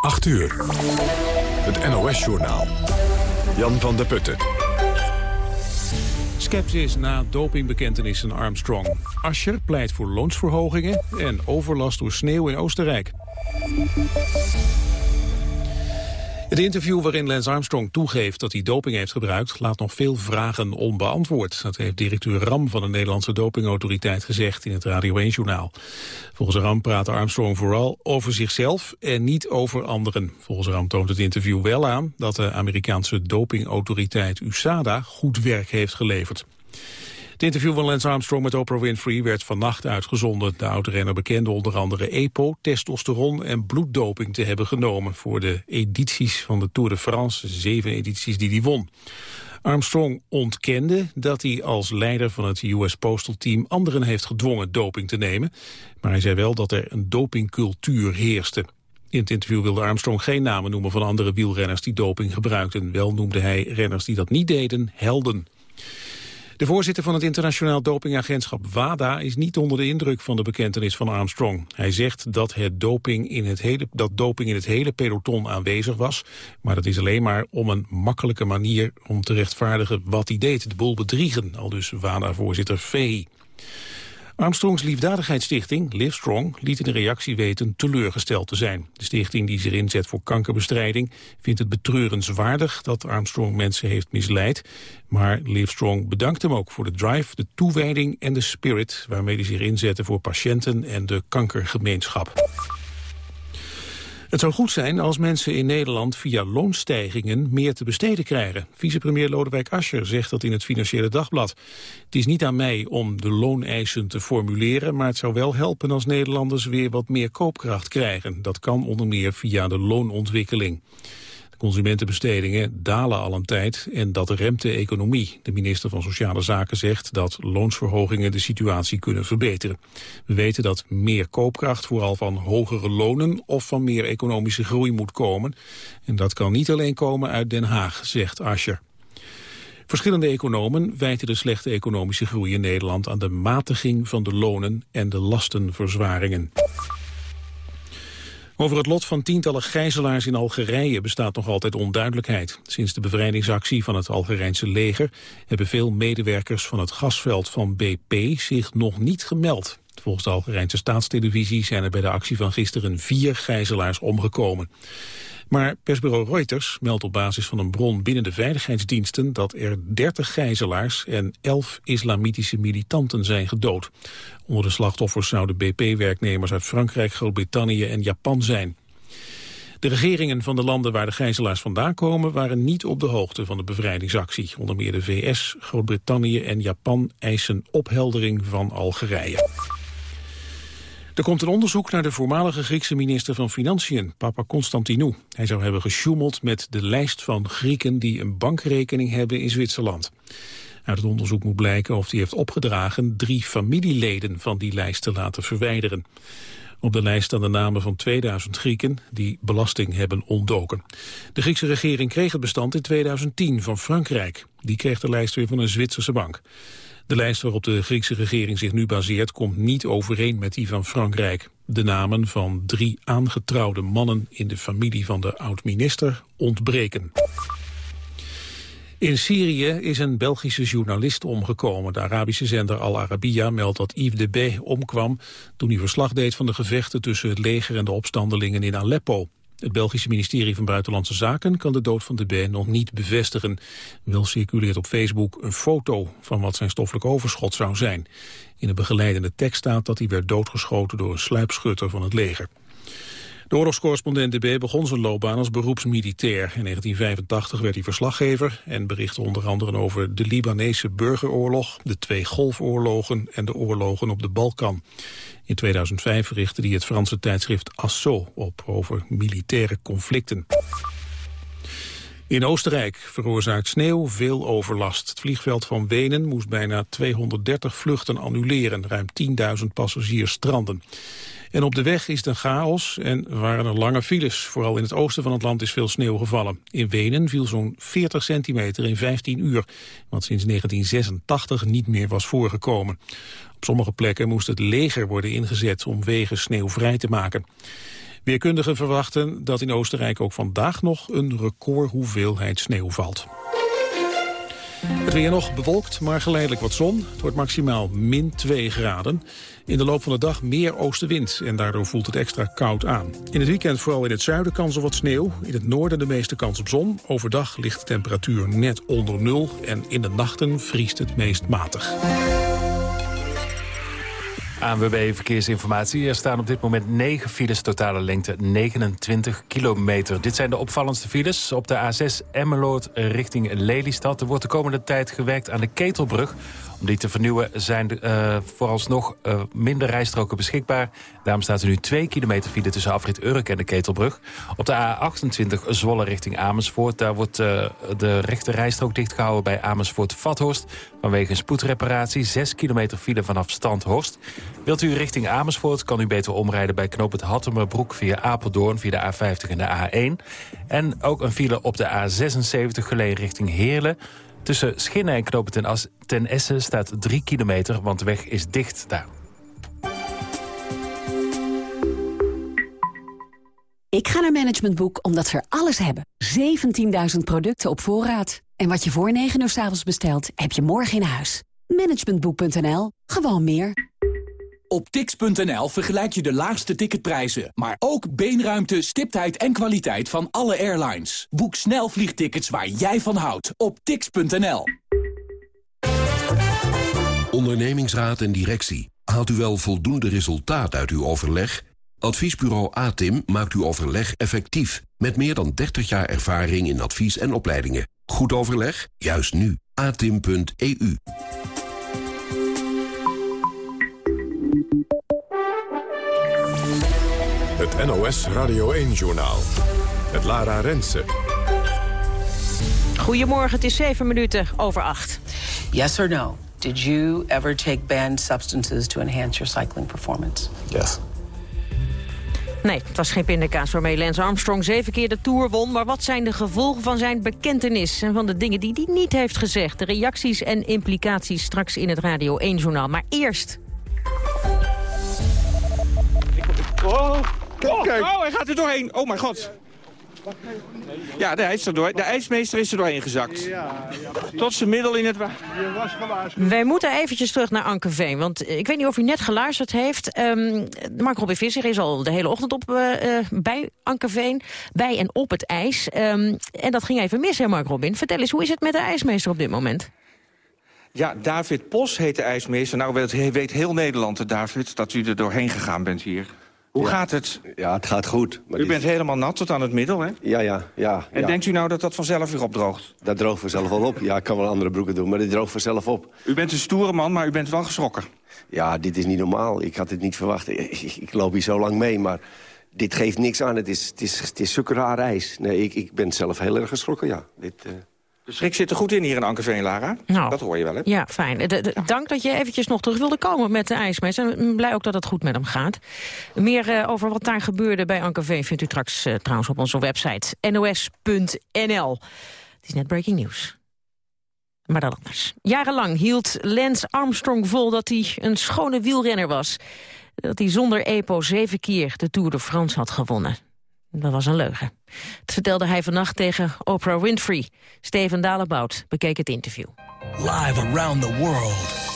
8 uur. Het NOS-journaal. Jan van der Putten. Skepsis na dopingbekentenissen Armstrong. Ascher pleit voor loonsverhogingen en overlast door sneeuw in Oostenrijk. Het interview waarin Lance Armstrong toegeeft dat hij doping heeft gebruikt... laat nog veel vragen onbeantwoord. Dat heeft directeur Ram van de Nederlandse dopingautoriteit gezegd... in het Radio 1-journaal. Volgens Ram praat Armstrong vooral over zichzelf en niet over anderen. Volgens Ram toont het interview wel aan... dat de Amerikaanse dopingautoriteit USADA goed werk heeft geleverd. Het interview van Lance Armstrong met Oprah Winfrey werd vannacht uitgezonden. De oud-renner bekende onder andere EPO, testosteron en bloeddoping te hebben genomen... voor de edities van de Tour de France, zeven edities die hij won. Armstrong ontkende dat hij als leider van het US Postal Team anderen heeft gedwongen doping te nemen. Maar hij zei wel dat er een dopingcultuur heerste. In het interview wilde Armstrong geen namen noemen van andere wielrenners die doping gebruikten. Wel noemde hij renners die dat niet deden helden. De voorzitter van het internationaal dopingagentschap WADA is niet onder de indruk van de bekentenis van Armstrong. Hij zegt dat, het doping in het hele, dat doping in het hele peloton aanwezig was, maar dat is alleen maar om een makkelijke manier om te rechtvaardigen wat hij deed, de boel bedriegen, al dus WADA-voorzitter Vehi. Armstrongs Liefdadigheidsstichting, Livestrong, liet in een reactie weten teleurgesteld te zijn. De stichting die zich inzet voor kankerbestrijding vindt het betreurenswaardig dat Armstrong mensen heeft misleid. Maar Livestrong bedankt hem ook voor de drive, de toewijding en de spirit waarmee hij zich inzette voor patiënten en de kankergemeenschap. Het zou goed zijn als mensen in Nederland via loonstijgingen meer te besteden krijgen. Vicepremier Lodewijk Asscher zegt dat in het Financiële Dagblad. Het is niet aan mij om de looneisen te formuleren, maar het zou wel helpen als Nederlanders weer wat meer koopkracht krijgen. Dat kan onder meer via de loonontwikkeling. Consumentenbestedingen dalen al een tijd en dat remt de economie. De minister van Sociale Zaken zegt dat loonsverhogingen de situatie kunnen verbeteren. We weten dat meer koopkracht vooral van hogere lonen of van meer economische groei moet komen. En dat kan niet alleen komen uit Den Haag, zegt Ascher. Verschillende economen wijten de slechte economische groei in Nederland aan de matiging van de lonen en de lastenverzwaringen. Over het lot van tientallen gijzelaars in Algerije bestaat nog altijd onduidelijkheid. Sinds de bevrijdingsactie van het Algerijnse leger hebben veel medewerkers van het gasveld van BP zich nog niet gemeld. Volgens de Algerijnse staatstelevisie zijn er bij de actie van gisteren vier gijzelaars omgekomen. Maar persbureau Reuters meldt op basis van een bron binnen de veiligheidsdiensten dat er 30 gijzelaars en 11 islamitische militanten zijn gedood. Onder de slachtoffers zouden BP-werknemers uit Frankrijk, Groot-Brittannië en Japan zijn. De regeringen van de landen waar de gijzelaars vandaan komen... waren niet op de hoogte van de bevrijdingsactie. Onder meer de VS, Groot-Brittannië en Japan eisen opheldering van Algerije. Er komt een onderzoek naar de voormalige Griekse minister van Financiën, Papa Constantinou. Hij zou hebben gesjoemeld met de lijst van Grieken die een bankrekening hebben in Zwitserland. Uit het onderzoek moet blijken of hij heeft opgedragen drie familieleden van die lijst te laten verwijderen. Op de lijst staan de namen van 2000 Grieken die belasting hebben ontdoken. De Griekse regering kreeg het bestand in 2010 van Frankrijk. Die kreeg de lijst weer van een Zwitserse bank. De lijst waarop de Griekse regering zich nu baseert komt niet overeen met die van Frankrijk. De namen van drie aangetrouwde mannen in de familie van de oud-minister ontbreken. In Syrië is een Belgische journalist omgekomen. De Arabische zender Al Arabiya meldt dat Yves de B. omkwam... toen hij verslag deed van de gevechten tussen het leger en de opstandelingen in Aleppo. Het Belgische ministerie van Buitenlandse Zaken kan de dood van de B nog niet bevestigen. Wel circuleert op Facebook een foto van wat zijn stoffelijk overschot zou zijn. In een begeleidende tekst staat dat hij werd doodgeschoten door een sluipschutter van het leger. De oorlogscorrespondent De B begon zijn loopbaan als beroepsmilitair. In 1985 werd hij verslaggever en berichtte onder andere over de Libanese burgeroorlog, de twee golfoorlogen en de oorlogen op de Balkan. In 2005 richtte hij het Franse tijdschrift Asso op over militaire conflicten. In Oostenrijk veroorzaakt sneeuw veel overlast. Het vliegveld van Wenen moest bijna 230 vluchten annuleren. Ruim 10.000 passagiers stranden. En op de weg is het een chaos en waren er lange files. Vooral in het oosten van het land is veel sneeuw gevallen. In Wenen viel zo'n 40 centimeter in 15 uur, wat sinds 1986 niet meer was voorgekomen. Op sommige plekken moest het leger worden ingezet om wegen sneeuwvrij te maken. Weerkundigen verwachten dat in Oostenrijk ook vandaag nog een recordhoeveelheid sneeuw valt. Het weer nog bewolkt, maar geleidelijk wat zon. Het wordt maximaal min 2 graden. In de loop van de dag meer oostenwind en daardoor voelt het extra koud aan. In het weekend vooral in het zuiden kans op wat sneeuw. In het noorden de meeste kans op zon. Overdag ligt de temperatuur net onder nul en in de nachten vriest het meest matig. ANWB Verkeersinformatie. Er staan op dit moment 9 files, totale lengte 29 kilometer. Dit zijn de opvallendste files. Op de A6 Emmeloord richting Lelystad. Er wordt de komende tijd gewerkt aan de Ketelbrug. Om die te vernieuwen zijn uh, vooralsnog uh, minder rijstroken beschikbaar. Daarom staat er nu 2 kilometer file tussen afrit Urk en de Ketelbrug. Op de A28 Zwolle richting Amersfoort. Daar wordt uh, de rechte rijstrook dichtgehouden bij Amersfoort-Vathorst. Vanwege een spoedreparatie. 6 kilometer file vanaf Standhorst. Wilt u richting Amersfoort kan u beter omrijden bij knoop het Hattemerbroek via Apeldoorn via de A50 en de A1. En ook een file op de A76 geleen richting Heerlen. Tussen Schinnen en Knopen ten, As ten Essen staat 3 kilometer, want de weg is dicht daar. Ik ga naar Management Boek omdat ze alles hebben. 17.000 producten op voorraad. En wat je voor 9 uur s avonds bestelt, heb je morgen in huis. Managementboek.nl. Gewoon meer. Op tix.nl vergelijk je de laagste ticketprijzen, maar ook beenruimte, stiptheid en kwaliteit van alle airlines. Boek snel vliegtickets waar jij van houdt op tix.nl. Ondernemingsraad en directie. Haalt u wel voldoende resultaat uit uw overleg? Adviesbureau ATIM maakt uw overleg effectief. Met meer dan 30 jaar ervaring in advies en opleidingen. Goed overleg? Juist nu. atim.eu Het NOS Radio 1-journaal. Het Lara Rensen. Goedemorgen, het is 7 minuten over 8. Yes or no? Did you ever take banned substances to enhance your cycling performance? Yes. Nee, het was geen pindakaas waarmee Lance Armstrong zeven keer de Tour won. Maar wat zijn de gevolgen van zijn bekentenis en van de dingen die hij niet heeft gezegd? De reacties en implicaties straks in het Radio 1-journaal. Maar eerst... Oh. Oh, oh, hij gaat er doorheen. Oh mijn god. Ja, de, is er door, de ijsmeester is er doorheen gezakt. Tot zijn middel in het water. Wij moeten eventjes terug naar Ankerveen. Want ik weet niet of u net geluisterd heeft. Um, Mark Robin Visser is al de hele ochtend op, uh, bij Ankerveen. Bij en op het ijs. Um, en dat ging even mis, hè Mark Robin. Vertel eens, hoe is het met de ijsmeester op dit moment? Ja, David Pos heet de ijsmeester. Nou weet, weet heel Nederland, David, dat u er doorheen gegaan bent hier. Hoe gaat het? Ja, het gaat goed. Maar u bent helemaal nat tot aan het middel, hè? Ja, ja, ja. En denkt u nou dat dat vanzelf weer opdroogt? Dat droogt vanzelf wel op. Ja, ik kan wel andere broeken doen, maar dit droogt vanzelf op. U bent een stoere man, maar u bent wel geschrokken. Ja, dit is niet normaal. Ik had dit niet verwacht. Ik, loop hier zo lang mee, maar dit geeft niks aan. Het is, het is, het is ijs. Nee, ik, ik ben zelf heel erg geschrokken, ja. Dit, uh... De schrik zit er goed in hier in Ankerveen, Lara. Nou, dat hoor je wel, hè? Ja, fijn. dank dat je eventjes nog terug wilde komen met de ijsmees. En blij ook dat het goed met hem gaat. Meer uh, over wat daar gebeurde bij Ankerveen... vindt u straks uh, trouwens op onze website nos.nl. Het is net breaking news. Maar dat anders. Jarenlang hield Lance Armstrong vol dat hij een schone wielrenner was. Dat hij zonder EPO zeven keer de Tour de France had gewonnen. Dat was een leugen. Dat vertelde hij vannacht tegen Oprah Winfrey. Steven Dalebout bekeek het interview. Live around the world.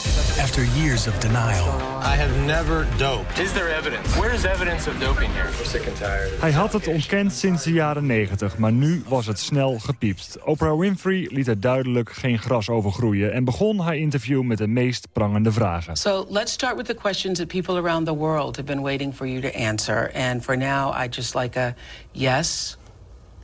After years of denial. I have never doped. Is there evidence? Where is evidence of doping here? I'm sick and tired. Hij had het ontkend sinds de jaren 90, maar nu was het snel gepiepst. Oprah Winfrey liet er duidelijk geen gras over groeien... en begon haar interview met de meest prangende vragen. So let's start with the questions that people around the world have been waiting for you to answer. And for now, I just like a yes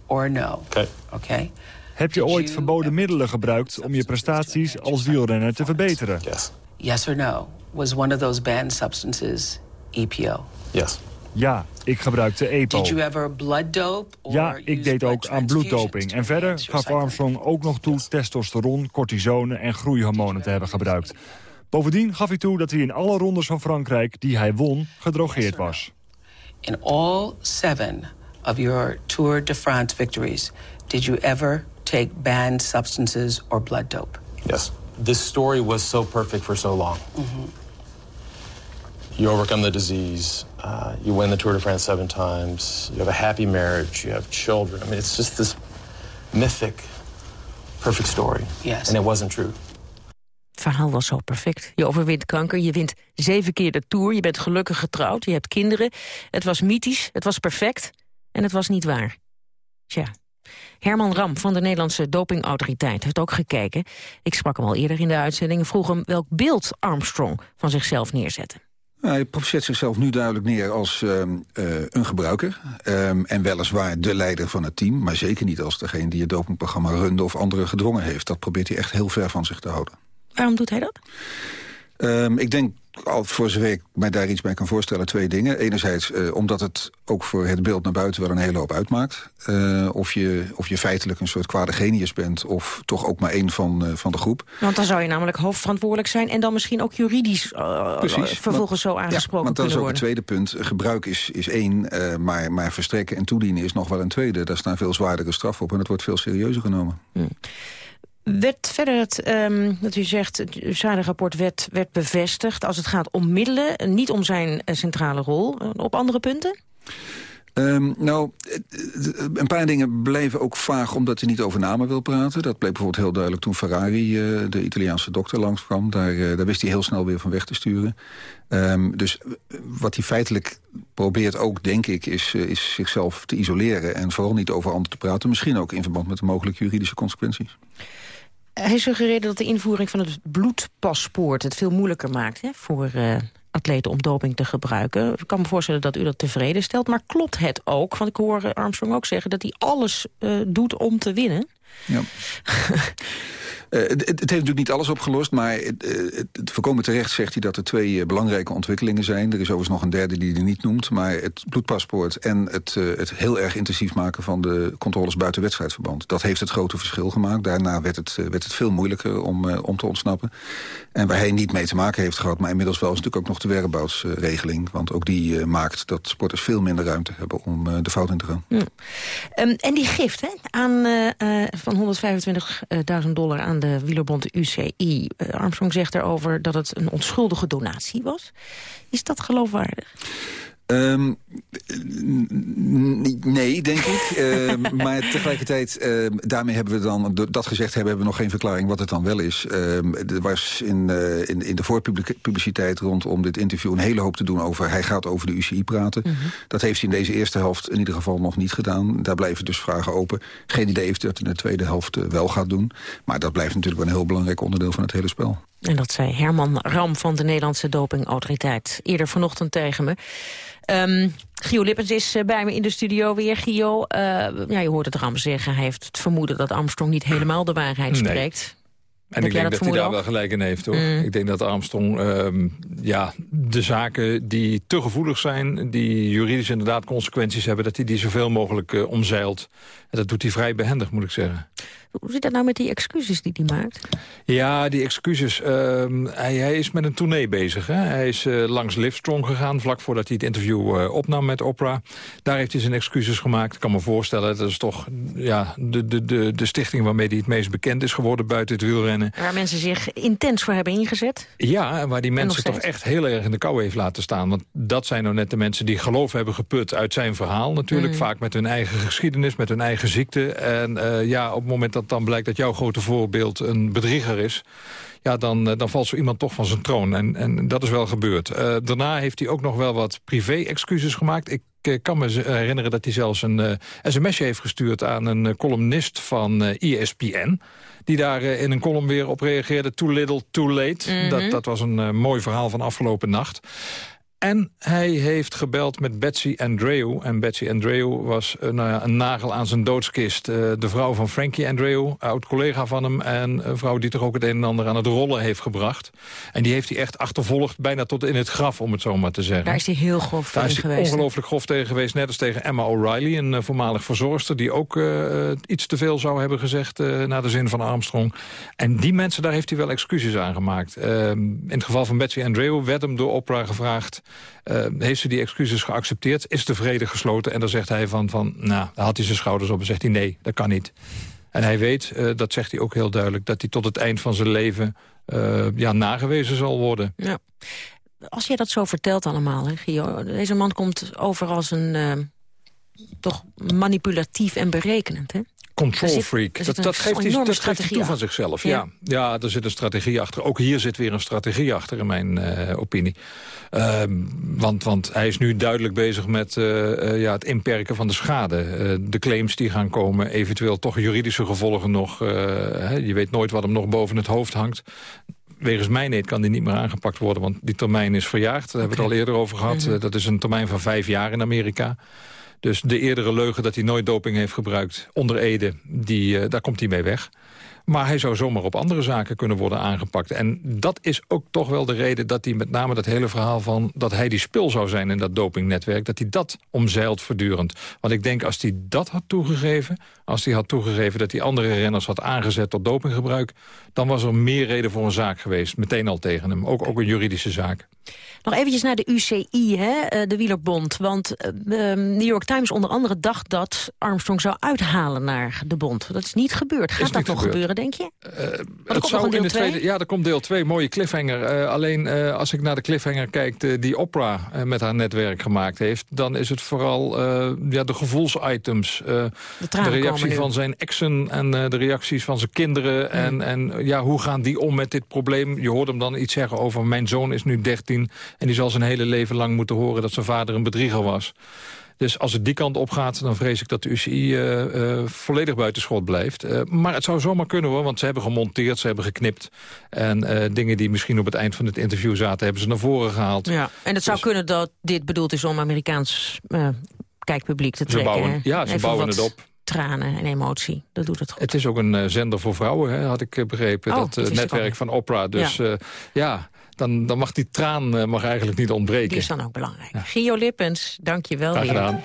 or no. Okay. Okay? Heb je ooit verboden middelen gebruikt om je prestaties als wielrenner te verbeteren? Yes. Yes or no? Was one of those banned substances EPO? Yes. Ja, ik gebruikte EPO. Did you ever blood dope ja, ik deed ook aan bloeddoping. En verder gaf Armstrong ook nog toe testosteron, cortisone en groeihormonen te hebben gebruikt. Bovendien gaf hij toe dat hij in alle rondes van Frankrijk die hij won gedrogeerd was. In all seven of your Tour de France victories, did you ever take banned substances or blood dope? Yes. This story was so perfect for so long. Mm -hmm. You overcome the disease, Uh, you win the Tour de France seven times. You have a happy marriage. You have children. I mean, it's just this mythic, perfect story. Yes. And it wasn't true. Het verhaal was zo perfect. Je overwint kanker, je wint zeven keer de Tour... je bent gelukkig getrouwd, je hebt kinderen. Het was mythisch, het was perfect en het was niet waar. Tja. Herman Ram van de Nederlandse dopingautoriteit heeft ook gekeken. Ik sprak hem al eerder in de uitzending en vroeg hem welk beeld Armstrong van zichzelf neerzette. Hij zet zichzelf nu duidelijk neer als uh, uh, een gebruiker. Um, en weliswaar de leider van het team. Maar zeker niet als degene die het dopingprogramma runde of anderen gedwongen heeft. Dat probeert hij echt heel ver van zich te houden. Waarom doet hij dat? Um, ik denk, al voor zover ik mij daar iets bij kan voorstellen, twee dingen. Enerzijds uh, omdat het ook voor het beeld naar buiten wel een hele hoop uitmaakt. Uh, of, je, of je feitelijk een soort kwade genius bent... of toch ook maar één van, uh, van de groep. Want dan zou je namelijk hoofdverantwoordelijk zijn... en dan misschien ook juridisch Precies, vervolgens maar, zo aangesproken ja, want dat is ook worden. het tweede punt. Gebruik is, is één, maar, maar verstrekken en toedienen is nog wel een tweede. Daar staan veel zwaardere straffen op en het wordt veel serieuzer genomen. Hmm. Werd verder het, um, dat u zegt, het USAID-rapport werd, bevestigd... als het gaat om middelen, niet om zijn uh, centrale rol. Uh, op andere punten? Um, nou, een paar dingen bleven ook vaag omdat hij niet over namen wil praten. Dat bleek bijvoorbeeld heel duidelijk toen Ferrari, de Italiaanse dokter, langskwam. Daar, daar wist hij heel snel weer van weg te sturen. Um, dus wat hij feitelijk probeert ook, denk ik, is, is zichzelf te isoleren... en vooral niet over anderen te praten. Misschien ook in verband met de mogelijke juridische consequenties. Hij suggereerde dat de invoering van het bloedpaspoort het veel moeilijker maakt hè, voor uh, atleten om doping te gebruiken. Ik kan me voorstellen dat u dat tevreden stelt, maar klopt het ook? Want ik hoor Armstrong ook zeggen dat hij alles uh, doet om te winnen. Ja. Uh, het, heeft natuurlijk niet alles opgelost, maar het, het, het voorkomen terecht zegt hij dat er twee uh, belangrijke ontwikkelingen zijn. Er is overigens nog een derde die hij niet noemt, maar het bloedpaspoort en het, uh, het heel erg intensief maken van de controles buiten wedstrijdverband. Dat heeft het grote verschil gemaakt. Daarna werd het, werd het veel moeilijker om, om te ontsnappen. En waar hij niet mee te maken heeft gehad, maar inmiddels wel is natuurlijk ook nog de whereabouts-regeling. Want ook die maakt dat sporters veel minder ruimte hebben om de fout in te gaan. Ja. Um, en die gift hè, aan, van 125.000 dollar aan de wielerbond UCI. Uh, Armstrong zegt erover dat het een onschuldige donatie was. Is dat geloofwaardig? Um, nee, denk ik. uh, maar tegelijkertijd, uh, daarmee hebben we dan, dat gezegd hebben, hebben we nog geen verklaring wat het dan wel is. Uh, er was in, uh, in, in de voorpubliciteit rondom dit interview een hele hoop te doen over, hij gaat over de UCI praten. -hmm. Dat heeft hij in deze eerste helft in ieder geval nog niet gedaan. Daar blijven dus vragen open. Geen idee of dat in de tweede helft wel gaat doen. Maar dat blijft natuurlijk wel een heel belangrijk onderdeel van het hele spel. En dat zei Herman Ram van de Nederlandse dopingautoriteit eerder vanochtend tegen me. Um, Gio Lippens is uh, bij me in de studio weer. Gio, uh, ja, je hoort het Ram zeggen. Hij heeft het vermoeden dat Armstrong niet helemaal de waarheid nee. spreekt. En ik denk dat, dat hij daar wel gelijk in heeft, hoor. Mm. Ik denk dat Armstrong um, ja, de zaken die te gevoelig zijn... die juridisch inderdaad consequenties hebben... dat hij die zoveel mogelijk uh, omzeilt. En dat doet hij vrij behendig, moet ik zeggen. Hoe zit dat nou met die excuses die hij maakt? Ja, die excuses. Uh, hij, hij, is met een tournee bezig. Hè? Hij is uh, langs Livestrong gegaan, vlak voordat hij het interview uh, opnam met Oprah. Daar heeft hij zijn excuses gemaakt. Ik kan me voorstellen, dat is toch ja, de, de, de, de stichting waarmee hij het meest bekend is geworden buiten het wielrennen. Waar mensen zich intens voor hebben ingezet. Ja, en waar die mensen toch echt heel erg in de kou heeft laten staan. Want dat zijn nou net de mensen die geloof hebben geput uit zijn verhaal natuurlijk. Mm. Vaak met hun eigen geschiedenis, met hun eigen ziekte. En ja, op het moment dat dan blijkt dat jouw grote voorbeeld een bedrieger is... ja, dan, dan valt zo iemand toch van zijn troon. En, en dat is wel gebeurd. Uh, daarna heeft hij ook nog wel wat privé-excuses gemaakt. Ik uh, kan me herinneren dat hij zelfs een uh, sms'je heeft gestuurd... aan een columnist van ESPN die daar uh, in een column weer op reageerde. Too little, too late. Mm -hmm. dat, dat was een uh, mooi verhaal van afgelopen nacht. En hij heeft gebeld met Betsy Andreu. En Betsy Andreu was uh, nou ja, een nagel aan zijn doodskist. Uh, de vrouw van Frankie Andreu, oud-collega van hem... en een vrouw die toch ook het een en ander aan het rollen heeft gebracht. En die heeft hij echt achtervolgd, bijna tot in het graf, om het zo maar te zeggen. Daar is hij heel grof Daar tegen geweest. ongelooflijk grof tegen geweest. Net als tegen Emma O'Reilly, een uh, voormalig verzorgster... die ook iets te veel zou hebben gezegd naar de zin van Armstrong. En die mensen, daar heeft hij wel excuses aan gemaakt. in het geval van Betsy Andreu werd hem door Oprah gevraagd... Uh, heeft ze die excuses geaccepteerd, is de vrede gesloten... en dan zegt hij van, van nou, dan had hij zijn schouders op en zegt hij... nee, dat kan niet. En hij weet, uh, dat zegt hij ook heel duidelijk... dat hij tot het eind van zijn leven uh, ja, nagewezen zal worden. Ja. als jij dat zo vertelt allemaal, hè, deze man komt over als een... Toch manipulatief en berekenend, hè? Control freak. Dat, dat, geeft hij, dat geeft hij toe van zichzelf. Ja. ja. er zit een strategie achter. Ook hier zit weer een strategie achter, in mijn uh, opinie. Uh, want, want hij is nu duidelijk bezig met uh, ja, het inperken van de schade. de claims die gaan komen, eventueel toch juridische gevolgen nog. Hè, je weet nooit wat hem nog boven het hoofd hangt wegens mijnheid kan die niet meer aangepakt worden... want die termijn is verjaagd. Daar hebben we het al eerder over gehad. Mhm. dat is een termijn van vijf jaar in Amerika. Dus de eerdere leugen dat hij nooit doping heeft gebruikt onder Ede, die, uh, daar komt hij mee weg. Maar hij zou zomaar op andere zaken kunnen worden aangepakt. En dat is ook toch wel de reden dat hij met name dat hele verhaal van... dat hij die spil zou zijn in dat dopingnetwerk, dat hij dat omzeilt voortdurend. Want ik denk als hij dat had toegegeven... als hij had toegegeven dat hij andere renners had aangezet tot dopinggebruik... dan was er meer reden voor een zaak geweest, meteen al tegen hem. Ook, ook een juridische zaak. Nog eventjes naar de UCI, hè, eh, de wielerbond. Want uh, New York Times onder andere dacht dat Armstrong zou uithalen naar de bond. Dat is niet gebeurd. Gaat dat nog gebeuren, denk je? Uh, het zou in de tweede, ja, er komt deel 2, mooie cliffhanger. alleen als ik naar de cliffhanger kijk die Oprah met haar netwerk gemaakt heeft... dan is het vooral ja, de gevoelsitems. de, de, reactie van zijn exen en de reacties van zijn kinderen. Mm. En, en ja, hoe gaan die om met dit probleem? Je hoort hem dan iets zeggen over mijn zoon is nu 13... En die zal zijn hele leven lang moeten horen dat zijn vader een bedrieger was. Dus als het die kant op gaat, dan vrees ik dat de UCI uh, uh, volledig buitenschot blijft. Uh, maar het zou zomaar kunnen hoor, want ze hebben gemonteerd, ze hebben geknipt. En dingen die misschien op het eind van het interview zaten, hebben ze naar voren gehaald. Ja, en het zou dus- kunnen dat dit bedoeld is om Amerikaans kijkpubliek te trekken. Ze bouwen, ja, ze Even bouwen het op tranen en emotie. Dat doet het goed. Het is ook een zender voor vrouwen, hè, had ik begrepen. Oh, dat netwerk van Oprah. Dus ja, ja dan, dan mag die traan uh, mag eigenlijk niet ontbreken. Die is dan ook belangrijk. Ja. Gio Lippens, dank je wel Graag weer. Gedaan.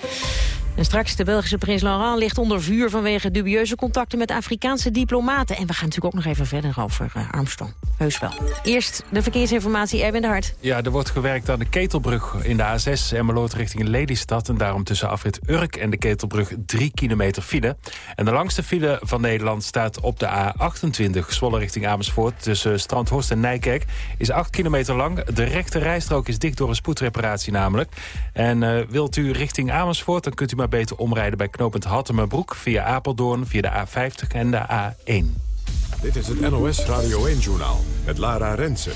En straks de Belgische prins Laurent ligt onder vuur... vanwege dubieuze contacten met Afrikaanse diplomaten. En we gaan natuurlijk ook nog even verder over uh, Armstrong. Heus wel. Eerst de verkeersinformatie, Erwin de Hart. Ja, er wordt gewerkt aan de Ketelbrug in de A6... Emmeloord richting Lelystad. En daarom tussen afrit Urk en de Ketelbrug 3 kilometer file. En de langste file van Nederland staat op de A28... Zwolle richting Amersfoort tussen Strandhorst en Nijkerk... is 8 kilometer lang. De rechte rijstrook is dicht door een spoedreparatie namelijk. En uh, wilt u richting Amersfoort, dan kunt u maar beter omrijden bij knooppunt Hattemerbroek... via Apeldoorn, via de A50 en de A1. Dit is het NOS Radio 1-journaal met Lara Rensen.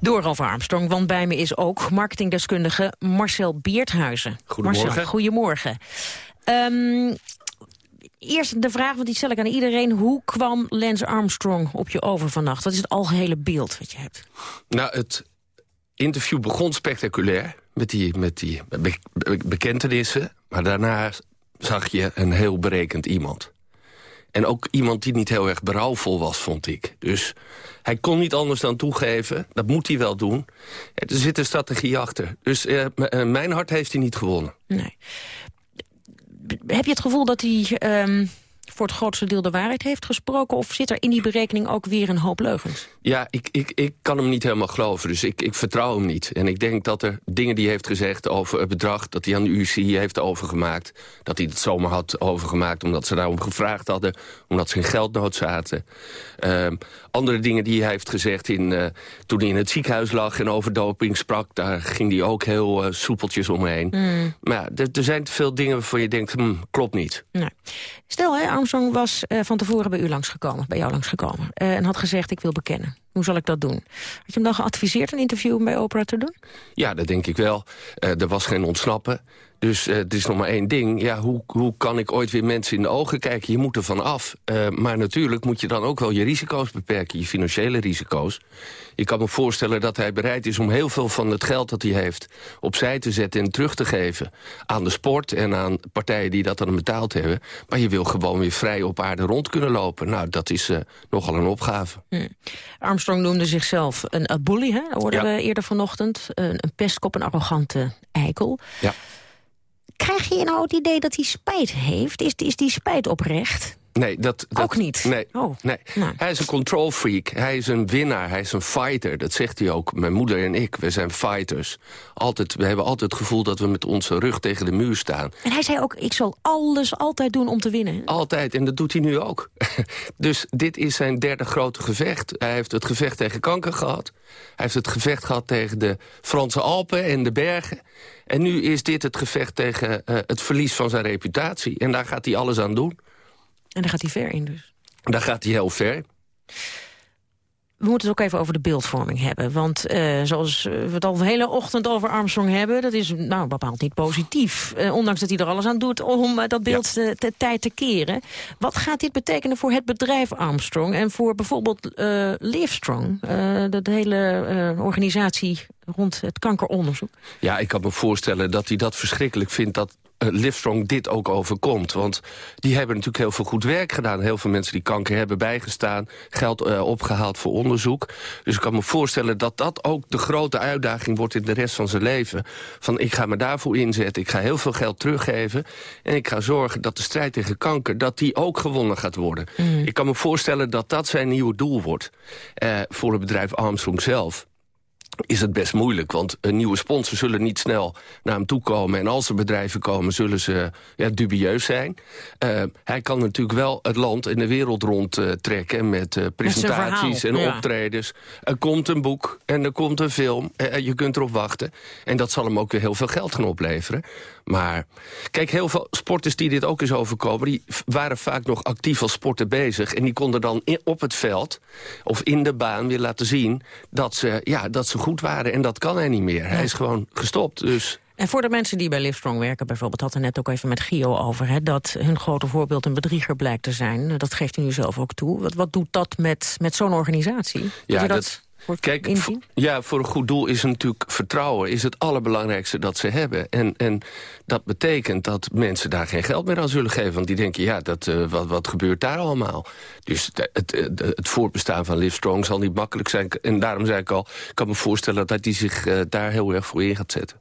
Door over Armstrong, want bij me is ook marketingdeskundige Marcel Beerthuizen. Goedemorgen. Marcel, goedemorgen. Um, eerst de vraag, want die stel ik aan iedereen. Hoe kwam Lance Armstrong op je over vannacht? Wat is het algehele beeld wat je hebt? Nou, het interview begon spectaculair met die, met die be bekentenissen. Maar daarna zag je een heel berekend iemand. En ook iemand die niet heel erg berouwvol was, vond ik. Dus hij kon niet anders dan toegeven. Dat moet hij wel doen. Er zit een strategie achter. Dus uh, mijn hart heeft hij niet gewonnen. Nee. Heb je het gevoel dat hij... Um voor het grootste deel de waarheid heeft gesproken? Of zit er in die berekening ook weer een hoop leugens? Ja, ik, ik, ik kan hem niet helemaal geloven. Dus ik, ik vertrouw hem niet. En ik denk dat er dingen die hij heeft gezegd over het bedrag... dat hij aan de UCI heeft overgemaakt... dat hij het zomaar had overgemaakt omdat ze daarom gevraagd hadden... omdat ze in geldnood zaten. Uh, andere dingen die hij heeft gezegd in, uh, toen hij in het ziekenhuis lag... en over doping sprak, daar ging hij ook heel uh, soepeltjes omheen. Mm. Maar ja, er zijn te veel dingen waarvan je denkt, hm, klopt niet. Nee. Stel, hè, Armstrong was uh, van tevoren bij u langsgekomen, bij jou langsgekomen... En had gezegd, ik wil bekennen. Hoe zal ik dat doen? Had je hem dan geadviseerd een interview bij Oprah te doen? Ja, dat denk ik wel. Uh, er was geen ontsnappen. Dus uh, het is nog maar één ding. Ja, hoe, hoe kan ik ooit weer mensen in de ogen kijken? Je moet er van af. Uh, maar natuurlijk moet je dan ook wel je risico's beperken. Je financiële risico's. Je kan me voorstellen dat hij bereid is om heel veel van het geld dat hij heeft... opzij te zetten en terug te geven aan de sport... en aan partijen die dat dan betaald hebben. Maar je wil gewoon weer vrij op aarde rond kunnen lopen. Nou, dat is uh, nogal een opgave. Hmm. Armstrong noemde zichzelf een bully, hè? dat hoorden ja. we eerder vanochtend. Een, een pestkop, een arrogante eikel. Ja. Krijg je nou het idee dat hij spijt heeft? Is, is die spijt oprecht? Nee, dat, dat, Ook niet? Nee, Oh. nee. hij is een control freak. Hij is een winnaar, hij is een fighter. Dat zegt hij ook. Mijn moeder en ik, we zijn fighters. Altijd, we hebben altijd het gevoel dat we met onze rug tegen de muur staan. En hij zei ook, ik zal alles altijd doen om te winnen. Altijd, en dat doet hij nu ook. dus dit is zijn derde grote gevecht. Hij heeft het gevecht tegen kanker gehad. Hij heeft het gevecht gehad tegen de Franse Alpen en de bergen. En nu is dit het gevecht tegen eh, het verlies van zijn reputatie. En daar gaat hij alles aan doen. En daar gaat hij ver in dus. Daar gaat hij heel ver. We moeten het ook even over de beeldvorming hebben. Want uh, zoals we het al de hele ochtend over Armstrong hebben... dat is nou bepaald niet positief. Uh, ondanks dat hij er alles aan doet om uh, dat beeld ja. te, te, tijd te keren. Wat gaat dit betekenen voor het bedrijf Armstrong... en voor bijvoorbeeld Livestrong, de, de hele organisatie rond het kankeronderzoek? Ja, ik kan me voorstellen dat hij dat verschrikkelijk vindt... dat Livestrong dit ook overkomt. Want die hebben natuurlijk heel veel goed werk gedaan. Heel veel mensen die kanker hebben bijgestaan. Geld uh, opgehaald voor onderzoek. Dus ik kan me voorstellen dat dat ook de grote uitdaging wordt... in de rest van zijn leven. Van ik ga me daarvoor inzetten. Ik ga heel veel geld teruggeven. En ik ga zorgen dat de strijd tegen kanker... dat die ook gewonnen gaat worden. Mm. Ik kan me voorstellen dat dat zijn nieuwe doel wordt. Uh, voor het bedrijf Armstrong zelf is het best moeilijk. Want een nieuwe sponsor zullen niet snel naar hem toe komen. En als er bedrijven komen, zullen ze ja, dubieus zijn. Uh, hij kan natuurlijk wel het land en de wereld rondtrekken... Uh, met uh, presentaties met en ja. optredens. Er komt een boek en er komt een film. je kunt erop wachten. En dat zal hem ook weer heel veel geld gaan opleveren. Maar kijk, heel veel sporters die dit ook eens overkomen... die waren vaak nog actief als sporter bezig. En die konden dan in, op het veld of in de baan weer laten zien... dat ze, ja, dat ze goed waren. En dat kan hij niet meer. Hij is gewoon gestopt. Dus... En voor de mensen die bij Livestrong werken bijvoorbeeld... had er net ook even met Gio over... Hè, dat hun grote voorbeeld een bedrieger blijkt te zijn. Dat geeft hij nu zelf ook toe. Wat, wat doet dat met, met zo'n organisatie? Ja, dat, dat Kijk, ja, voor een goed doel is natuurlijk vertrouwen... is het allerbelangrijkste dat ze hebben. En, en dat betekent dat mensen daar geen geld meer aan zullen geven. Want die denken, ja, dat, uh, wat, wat gebeurt daar allemaal? Dus het, het, het voortbestaan van Livestrong zal niet makkelijk zijn. En daarom zei ik al, ik kan me voorstellen... dat hij zich uh, daar heel erg voor in gaat zetten.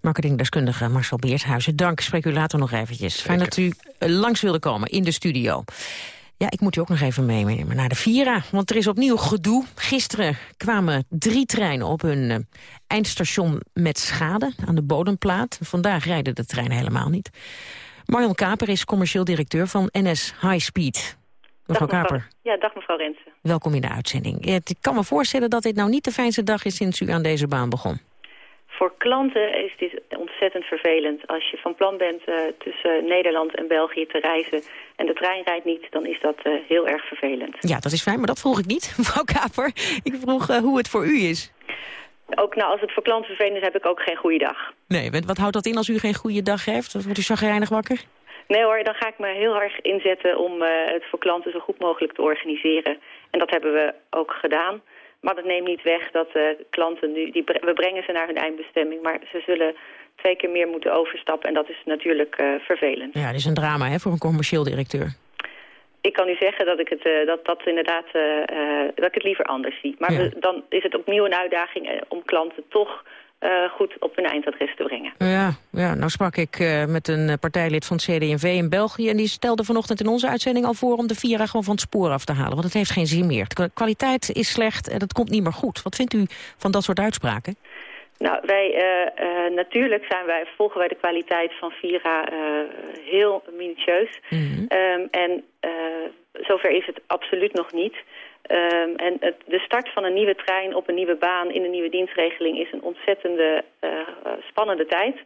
Marketingdeskundige Marcel Beershuizen, dank. Spreek u later nog eventjes. Zeker. Fijn dat u langs wilde komen in de studio. Ja, ik moet u ook nog even meenemen naar de Vira, want er is opnieuw gedoe. Gisteren kwamen drie treinen op hun uh, eindstation met schade aan de bodemplaat. Vandaag rijden de treinen helemaal niet. Marion Kaper is commercieel directeur van NS High Speed. Mevrouw dag, Kaper. Ja, dag mevrouw Rensen. Welkom in de uitzending. Ik kan me voorstellen dat dit nou niet de fijnste dag is sinds u aan deze baan begon. Voor klanten is dit ontzettend vervelend. Als je van plan bent uh, tussen Nederland en België te reizen... en de trein rijdt niet, dan is dat uh, heel erg vervelend. Ja, dat is fijn, maar dat vroeg ik niet, mevrouw Kaper. Ik vroeg uh, hoe het voor u is. Ook nou, als het voor klanten vervelend is, heb ik ook geen goede dag. Nee, wat houdt dat in als u geen goede dag heeft? Wordt u chagrijnig wakker? Nee hoor, dan ga ik me heel erg inzetten om het voor klanten zo goed mogelijk te organiseren. En dat hebben we ook gedaan. Maar dat neemt niet weg dat uh, klanten nu... Die, we brengen ze naar hun eindbestemming, maar ze zullen twee keer meer moeten overstappen. En dat is natuurlijk uh, vervelend. Ja, dat is een drama hè, voor een commercieel directeur. Ik kan u zeggen dat ik het, uh, dat, dat inderdaad, dat ik het liever anders zie. Maar ja. we, dan is het opnieuw een uitdaging om klanten toch... Uh, goed op hun eindadres te brengen. Ja, ja nou sprak ik uh, met een partijlid van het CD&V in België... en die stelde vanochtend in onze uitzending al voor... om de Vira gewoon van het spoor af te halen. Want het heeft geen zin meer. De kwaliteit is slecht en dat komt niet meer goed. Wat vindt u van dat soort uitspraken? Nou, wij, uh, natuurlijk zijn wij, volgen wij de kwaliteit van Vira heel minutieus. Mm -hmm. um, en zover is het absoluut nog niet... Um, en het, de start van een nieuwe trein op een nieuwe baan in een nieuwe dienstregeling is een ontzettende uh, spannende tijd.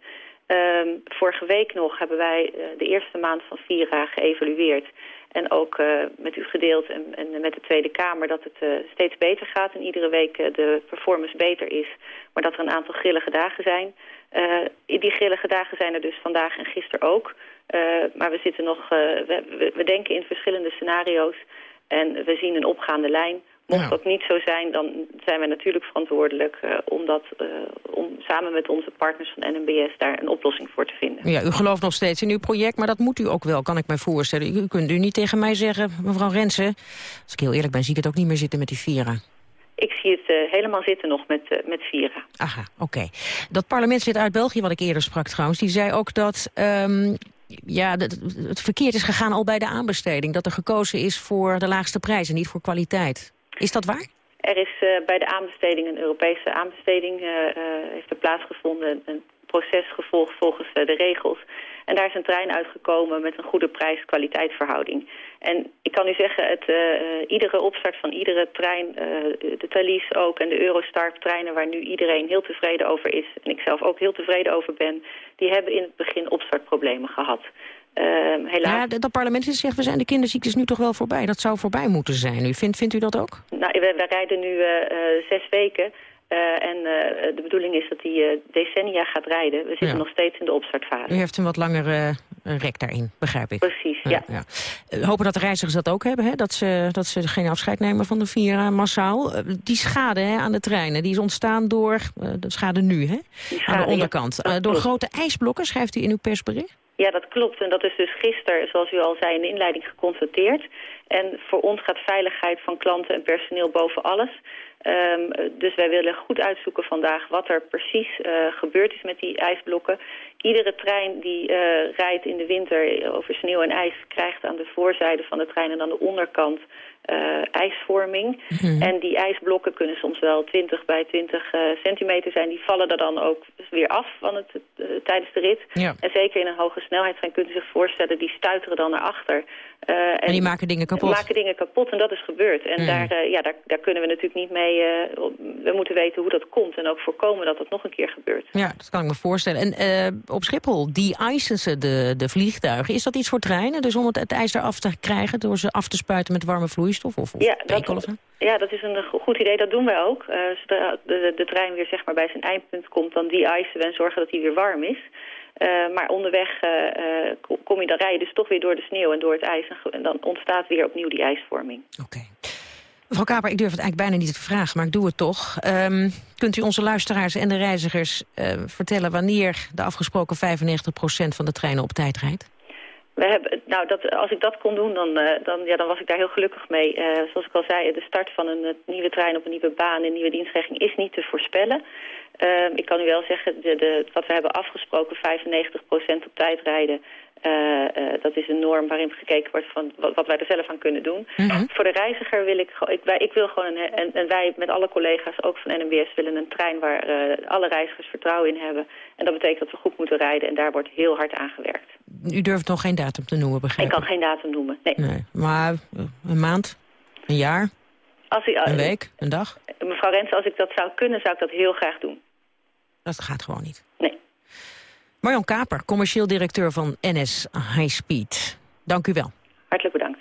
Um, vorige week nog hebben wij uh, de eerste maand van Vira geëvalueerd. En ook met u gedeeld en, en, met de Tweede Kamer dat het steeds beter gaat. En iedere week de performance beter is. Maar dat er een aantal grillige dagen zijn. die grillige dagen zijn er dus vandaag en gisteren ook. maar we, zitten nog, we, we denken in verschillende scenario's. En we zien een opgaande lijn. Mocht ja. dat niet zo zijn, dan zijn wij natuurlijk verantwoordelijk uh, om, dat, uh, om samen met onze partners van NMBS daar een oplossing voor te vinden. Ja, u gelooft nog steeds in uw project, maar dat moet u ook wel, kan ik mij voorstellen. U, u kunt u niet tegen mij zeggen, mevrouw Rensen, als ik heel eerlijk ben, zie ik het ook niet meer zitten met die Vira. Ik zie het uh, helemaal zitten nog met, uh, met Vira. Aha, oké. Okay. Dat parlementslid uit België, wat ik eerder sprak trouwens, die zei ook dat... Um, ja, het verkeerd is gegaan al bij de aanbesteding. Dat er gekozen is voor de laagste prijs en niet voor kwaliteit. Is dat waar? Er is uh, bij de aanbesteding een Europese aanbesteding uh, uh, heeft er plaatsgevonden. Een proces gevolgd volgens de regels. En daar is een trein uitgekomen met een goede prijs-kwaliteitverhouding. En ik kan u zeggen, het, iedere opstart van iedere trein, de Thalys ook en de Eurostar-treinen... waar nu iedereen heel tevreden over is en ik zelf ook heel tevreden over ben... die hebben in het begin opstartproblemen gehad. Uh, helaas... Ja, dat parlement zegt, we zijn de kinderziektes nu toch wel voorbij. Dat zou voorbij moeten zijn. U vindt, vindt u dat ook? Nou, we, we rijden nu zes weken. Uh, en de bedoeling is dat die decennia gaat rijden. We zitten ja. nog steeds in de opstartfase. U heeft een wat langere rek daarin, begrijp ik. Precies, ja. ja. ja. hopen dat de reizigers dat ook hebben, hè? Dat, ze, dat ze geen afscheid nemen van de Vira massaal. die schade hè, aan de treinen, die is ontstaan door de schade nu, hè? Schade, aan de onderkant. door grote ijsblokken, schrijft u in uw persbericht? Ja, dat klopt. En dat is dus gisteren, zoals u al zei, in de inleiding geconstateerd. En voor ons gaat veiligheid van klanten en personeel boven alles. Um, dus wij willen goed uitzoeken vandaag wat er precies uh, gebeurd is met die ijsblokken. Iedere trein die uh, rijdt in de winter over sneeuw en ijs... krijgt aan de voorzijde van de trein en aan de onderkant uh, ijsvorming. Mm. En die ijsblokken kunnen soms wel 20 bij 20 uh, centimeter zijn. Die vallen er dan ook weer af van het, uh, tijdens de rit. Ja. En zeker in een hoge snelheidstrein kunt u zich voorstellen... die stuiteren dan naar achter. en, en, die maken dingen kapot. maken dingen kapot en dat is gebeurd. En mm. daar, ja, daar, daar, kunnen we natuurlijk niet mee... we moeten weten hoe dat komt en ook voorkomen dat dat nog een keer gebeurt. Ja, dat kan ik me voorstellen. En op Schiphol, die ijsen ze de, de vliegtuigen. Is dat iets voor treinen? Dus om het, het ijs eraf te krijgen door ze af te spuiten met warme vloeistof? Of, of ja, dat, ja, dat is een goed idee. Dat doen wij ook. Uh, zodra de, de, trein weer zeg maar, bij zijn eindpunt komt, dan de-icen we en zorgen dat hij weer warm is. Uh, maar onderweg uh, kom je dan rijden dus toch weer door de sneeuw en door het ijs. En dan ontstaat weer opnieuw die ijsvorming. Oké. Okay. Mevrouw Kaper, ik durf het eigenlijk bijna niet te vragen, maar ik doe het toch. Um, kunt u onze luisteraars en de reizigers vertellen wanneer de afgesproken 95% van de treinen op tijd rijdt? We hebben, nou, dat, als ik dat kon doen, dan, uh, dan, ja, dan was ik daar heel gelukkig mee. Uh, zoals ik al zei, de start van een nieuwe trein op een nieuwe baan, een nieuwe dienstregeling, is niet te voorspellen. Uh, ik kan u wel zeggen, de, de, wat we hebben afgesproken, 95% op tijd rijden, dat is een norm waarin gekeken wordt van wat, wat wij er zelf aan kunnen doen. Mm -hmm. Voor de reiziger wil ik, ik, wij, ik wil gewoon, een, en, en, wij met alle collega's ook van NMBS willen een trein waar uh, alle reizigers vertrouwen in hebben. En dat betekent dat we goed moeten rijden en daar wordt heel hard aan gewerkt. U durft nog geen datum te noemen, begrijp ik? Ik kan geen datum noemen, nee. nee. Maar een maand, een jaar, als ik, een week, een dag? Mevrouw Rens, als ik dat zou kunnen, zou ik dat heel graag doen. Dat gaat gewoon niet? Nee. Marjon Kaper, commercieel directeur van NS High Speed. Dank u wel. Hartelijk bedankt.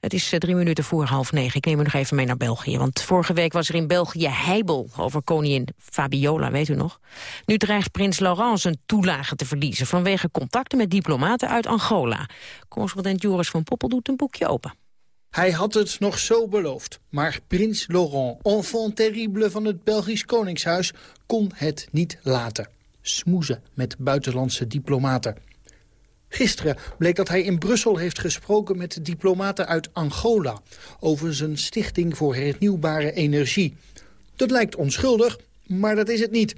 Het is drie minuten voor half negen. Ik neem u nog even mee naar België. Want vorige week was er in België heibel over koningin Fabiola, weet u nog? Nu dreigt prins Laurent zijn toelage te verliezen... vanwege contacten met diplomaten uit Angola. Correspondent Joris van Poppel doet een boekje open. Hij had het nog zo beloofd, maar prins Laurent, enfant terrible van het Belgisch Koningshuis, kon het niet laten smoezen met buitenlandse diplomaten. Gisteren bleek dat hij in Brussel heeft gesproken met diplomaten uit Angola... over zijn stichting voor hernieuwbare energie. Dat lijkt onschuldig, maar dat is het niet.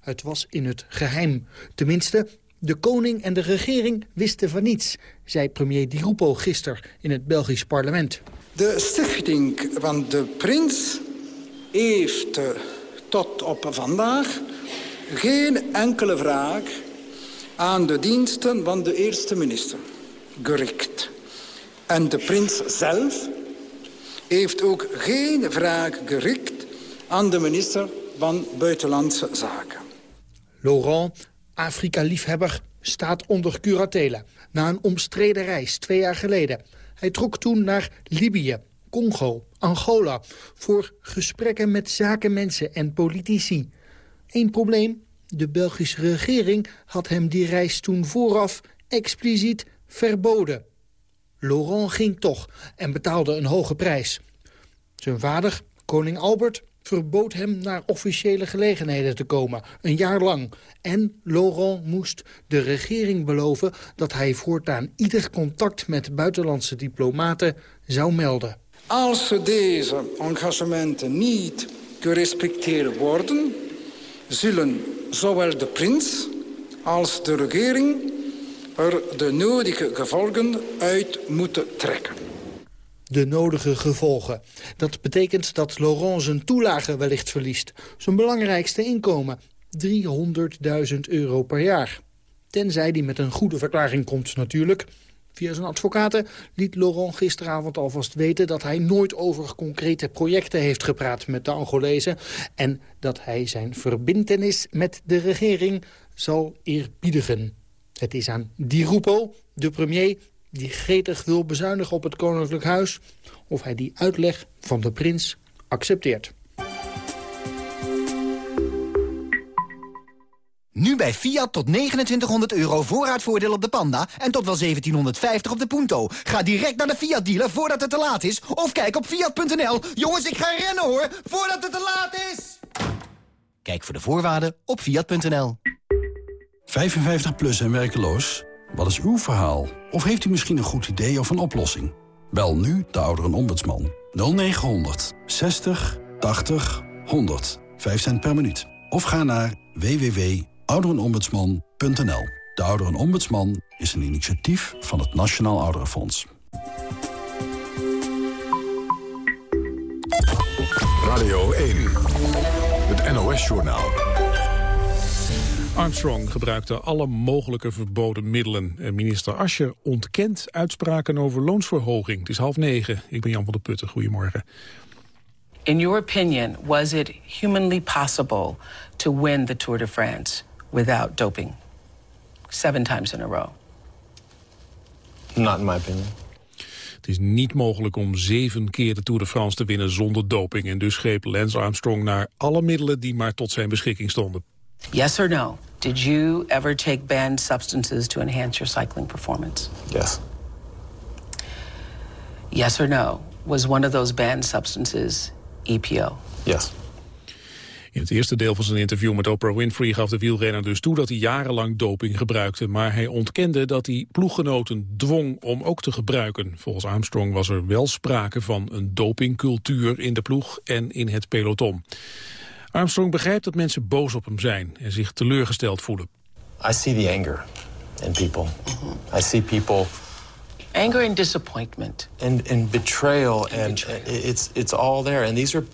Het was in het geheim. Tenminste, de koning en de regering wisten van niets... zei premier Di Rupo gisteren in het Belgisch parlement. De stichting van de prins heeft eh, tot op vandaag geen enkele vraag aan de diensten van de eerste minister gericht. En de prins zelf heeft ook geen vraag gericht aan de minister van Buitenlandse Zaken. Laurent, Afrika-liefhebber, staat onder curatele. Na een omstreden reis twee jaar geleden. Hij trok toen naar Libië, Congo, Angola... voor gesprekken met zakenmensen en politici. Eén probleem, de Belgische regering had hem die reis toen vooraf expliciet verboden. Laurent ging toch en betaalde een hoge prijs. Zijn vader, koning Albert, verbood hem naar officiële gelegenheden te komen, een jaar lang. En Laurent moest de regering beloven dat hij voortaan ieder contact met buitenlandse diplomaten zou melden. Als deze engagementen niet gerespecteerd worden, zullen zowel de prins als de regering er de nodige gevolgen uit moeten trekken. De nodige gevolgen. Dat betekent dat Laurent zijn toelage wellicht verliest. Zijn belangrijkste inkomen. 300.000 euro per jaar. Tenzij die met een goede verklaring komt natuurlijk. Via zijn advocaten liet Laurent gisteravond alvast weten... dat hij nooit over concrete projecten heeft gepraat met de Angolezen... en dat hij zijn verbintenis met de regering zal eerbiedigen. Het is aan Di Rupo, de premier, die gretig wil bezuinigen op het koninklijk huis... of hij die uitleg van de prins accepteert. Nu bij Fiat tot 2900 euro voorraadvoordeel op de Panda en tot wel 1750 op de Punto. Ga direct naar de Fiat dealer voordat het te laat is of kijk op fiat.nl. Jongens, ik ga rennen hoor, voordat het te laat is! Kijk voor de voorwaarden op fiat.nl. 55 plus en werkeloos? Wat is uw verhaal? Of heeft u misschien een goed idee of een oplossing? Bel nu de Ombudsman 0900 60 80 100. 5 cent per minuut. Of ga naar www.ouderenombudsman.nl. De Ouderenombudsman is een initiatief van het Nationaal Ouderenfonds. Radio 1, het NOS-journaal. Armstrong gebruikte alle mogelijke verboden middelen. Minister Ascher ontkent uitspraken over loonsverhoging. Het is half negen. Ik ben Jan van der Putten. Goedemorgen. In your opinion, was it humanly possible to win the Tour de France without doping? Seven times in a row. Not in my opinion. Het is niet mogelijk om zeven keer de Tour de France te winnen zonder doping. En dus greep Lance Armstrong naar alle middelen die maar tot zijn beschikking stonden. Yes or no? Did you ever take banned substances to enhance your cycling performance? Yes. Yes or no? Was one of those banned substances EPO? Yes. In het eerste deel van zijn interview met Oprah Winfrey gaf de wielrenner dus toe dat hij jarenlang doping gebruikte. Maar hij ontkende dat hij ploeggenoten dwong om ook te gebruiken. Volgens Armstrong was er wel sprake van een dopingcultuur in de ploeg en in het peloton. Armstrong begrijpt dat mensen boos op hem zijn en zich teleurgesteld voelen. I see the anger in people. I see people anger and disappointment and and betrayal and, and betrayal. it's it's all there and these are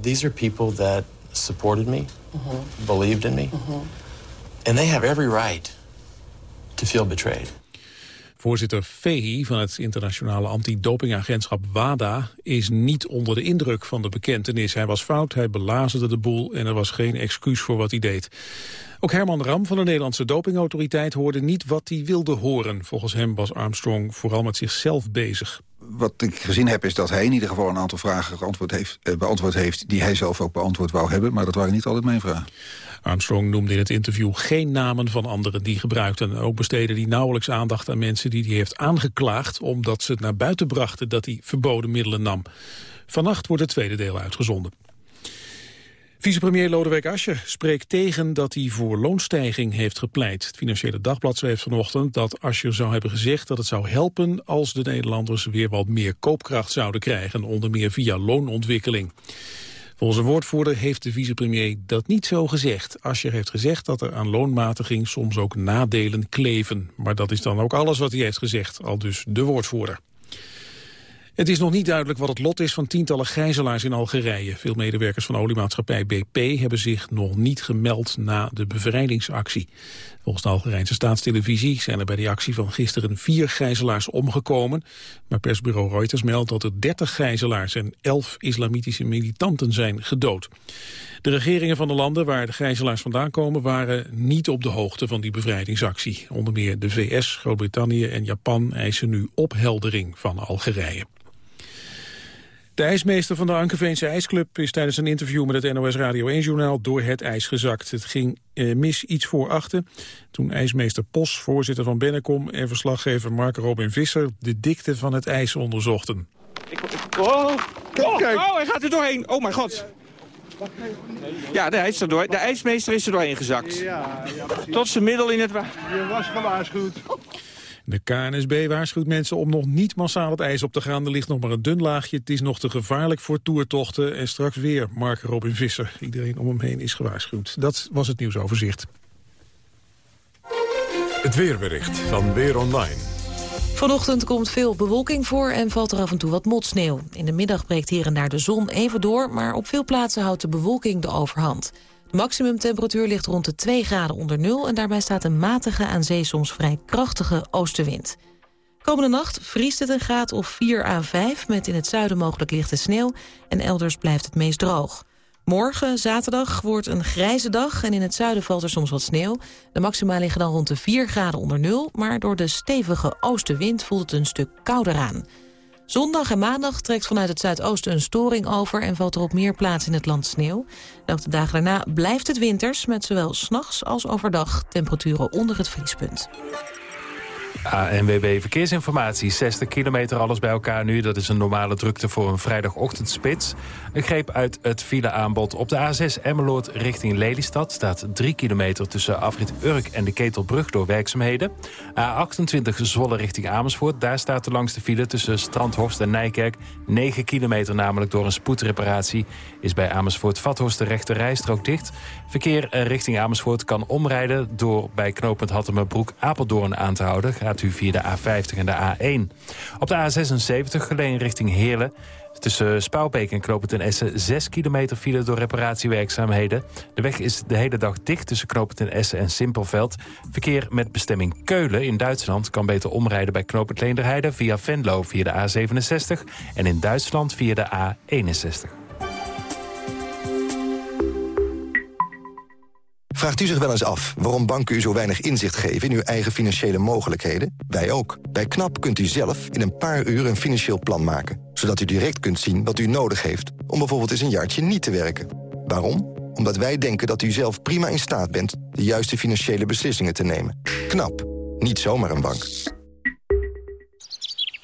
these are people that supported me, mm-hmm. believed in me. Mm-hmm. And they have every right to feel betrayed. Voorzitter Fehi van het internationale antidopingagentschap WADA is niet onder de indruk van de bekentenis. Hij was fout, hij belazerde de boel en er was geen excuus voor wat hij deed. Ook Herman Ram van de Nederlandse dopingautoriteit hoorde niet wat hij wilde horen. Volgens hem was Armstrong vooral met zichzelf bezig. Wat ik gezien heb is dat hij in ieder geval een aantal vragen geantwoord heeft, eh, beantwoord heeft... die hij zelf ook beantwoord wou hebben, maar dat waren niet altijd mijn vragen. Armstrong noemde in het interview geen namen van anderen die gebruikten. Ook besteden hij nauwelijks aandacht aan mensen die hij heeft aangeklaagd... omdat ze het naar buiten brachten dat hij verboden middelen nam. Vannacht wordt het tweede deel uitgezonden. Vicepremier Lodewijk Asscher spreekt tegen dat hij voor loonstijging heeft gepleit. Het Financiële Dagblad schreef vanochtend dat Asscher zou hebben gezegd dat het zou helpen als de Nederlanders weer wat meer koopkracht zouden krijgen, onder meer via loonontwikkeling. Volgens een woordvoerder heeft de vicepremier dat niet zo gezegd. Asscher heeft gezegd dat er aan loonmatiging soms ook nadelen kleven. Maar dat is dan ook alles wat hij heeft gezegd, al dus de woordvoerder. Het is nog niet duidelijk wat het lot is van tientallen gijzelaars in Algerije. Veel medewerkers van oliemaatschappij BP hebben zich nog niet gemeld na de bevrijdingsactie. Volgens de Algerijnse staatstelevisie zijn er bij die actie van gisteren vier gijzelaars omgekomen. Maar persbureau Reuters meldt dat er 30 gijzelaars en 11 islamitische militanten zijn gedood. De regeringen van de landen waar de gijzelaars vandaan komen waren niet op de hoogte van die bevrijdingsactie. Onder meer de VS, Groot-Brittannië en Japan eisen nu opheldering van Algerije. De ijsmeester van de Ankeveense IJsclub is tijdens een interview met het NOS Radio 1-journaal door het ijs gezakt. Het ging eh, mis iets voor achter toen ijsmeester Pos, voorzitter van Bennekom en verslaggever Mark Robin Visser de dikte van het ijs onderzochten. Ik, oh, oh, oh, hij gaat er doorheen. Oh mijn god. Ja, de, er door, de ijsmeester is er doorheen gezakt. Ja, ja, Tot zijn middel in het water. Je was gewaarschuwd. De KNSB waarschuwt mensen om nog niet massaal het ijs op te gaan. Er ligt nog maar een dun laagje. Het is nog te gevaarlijk voor toertochten. En straks weer Mark Robin Visser. Iedereen om hem heen is gewaarschuwd. Dat was het nieuwsoverzicht. Het weerbericht van Weer Online. Vanochtend komt veel bewolking voor en valt er af en toe wat motsneeuw. In de middag breekt hier en daar de zon even door... maar op veel plaatsen houdt de bewolking de overhand. Maximumtemperatuur ligt rond de 2 graden onder nul... en daarbij staat een matige, aan zee soms vrij krachtige oostenwind. Komende nacht vriest het een graad of 4 à 5... met in het zuiden mogelijk lichte sneeuw... en elders blijft het meest droog. Morgen, zaterdag, wordt een grijze dag en in het zuiden valt er soms wat sneeuw. De maxima liggen dan rond de 4 graden onder nul... maar door de stevige oostenwind voelt het een stuk kouder aan. Zondag en maandag trekt vanuit het zuidoosten een storing over... en valt er op meer plaatsen in het land sneeuw. ook de dagen daarna blijft het winters... met zowel s'nachts als overdag temperaturen onder het vriespunt. ANWB Verkeersinformatie. 60 kilometer alles bij elkaar nu. Dat is een normale drukte voor een vrijdagochtendspits. Een greep uit het fileaanbod. Op de A6 Emmeloord richting Lelystad staat 3 kilometer tussen afrit Urk en de Ketelbrug door werkzaamheden. A28 Zwolle richting Amersfoort. Daar staat de langste file tussen Strandhorst en Nijkerk. 9 kilometer namelijk door een spoedreparatie. Is bij Amersfoort-Vathorst de rechte rijstrook dicht. Verkeer eh, richting Amersfoort kan omrijden door bij knooppunt Hattemerbroek Apeldoorn aan te houden via de A50 en de A1. Op de A76 geleen richting Heerlen. Tussen Spouwbeek en Knoopend en Essen 6 kilometer file door reparatiewerkzaamheden. De weg is de hele dag dicht tussen Knoopend en Essen en Simpelveld. Verkeer met bestemming Keulen in Duitsland kan beter omrijden bij Knoopend Leenderheide via Venlo via de A67 en in Duitsland via de A61. Vraagt u zich wel eens af waarom banken u zo weinig inzicht geven in uw eigen financiële mogelijkheden? Wij ook. Bij KNAP kunt u zelf in een paar uur een financieel plan maken. Zodat u direct kunt zien wat u nodig heeft om bijvoorbeeld eens een jaartje niet te werken. Waarom? Omdat wij denken dat u zelf prima in staat bent de juiste financiële beslissingen te nemen. KNAP. Niet zomaar een bank.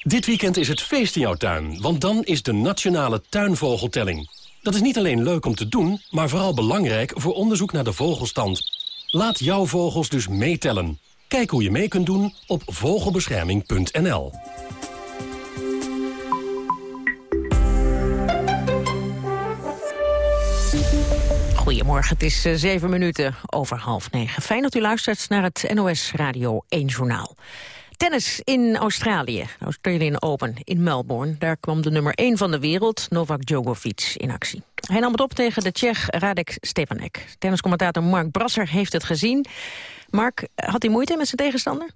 Dit weekend is het feest in jouw tuin, want dan is de Nationale Tuinvogeltelling. Dat is niet alleen leuk om te doen, maar vooral belangrijk voor onderzoek naar de vogelstand. Laat jouw vogels dus meetellen. Kijk hoe je mee kunt doen op vogelbescherming.nl. Goedemorgen, het is eh, zeven minuten over half negen. Fijn dat u luistert naar het NOS Radio 1 Journaal. Tennis in Australië, Australian Open in Melbourne. Daar kwam de nummer 1 van de wereld, Novak Djokovic, in actie. Hij nam het op tegen de Tsjech Radek Stepanek. Tenniscommentator Mark Brasser heeft het gezien. Mark, had hij moeite met zijn tegenstander?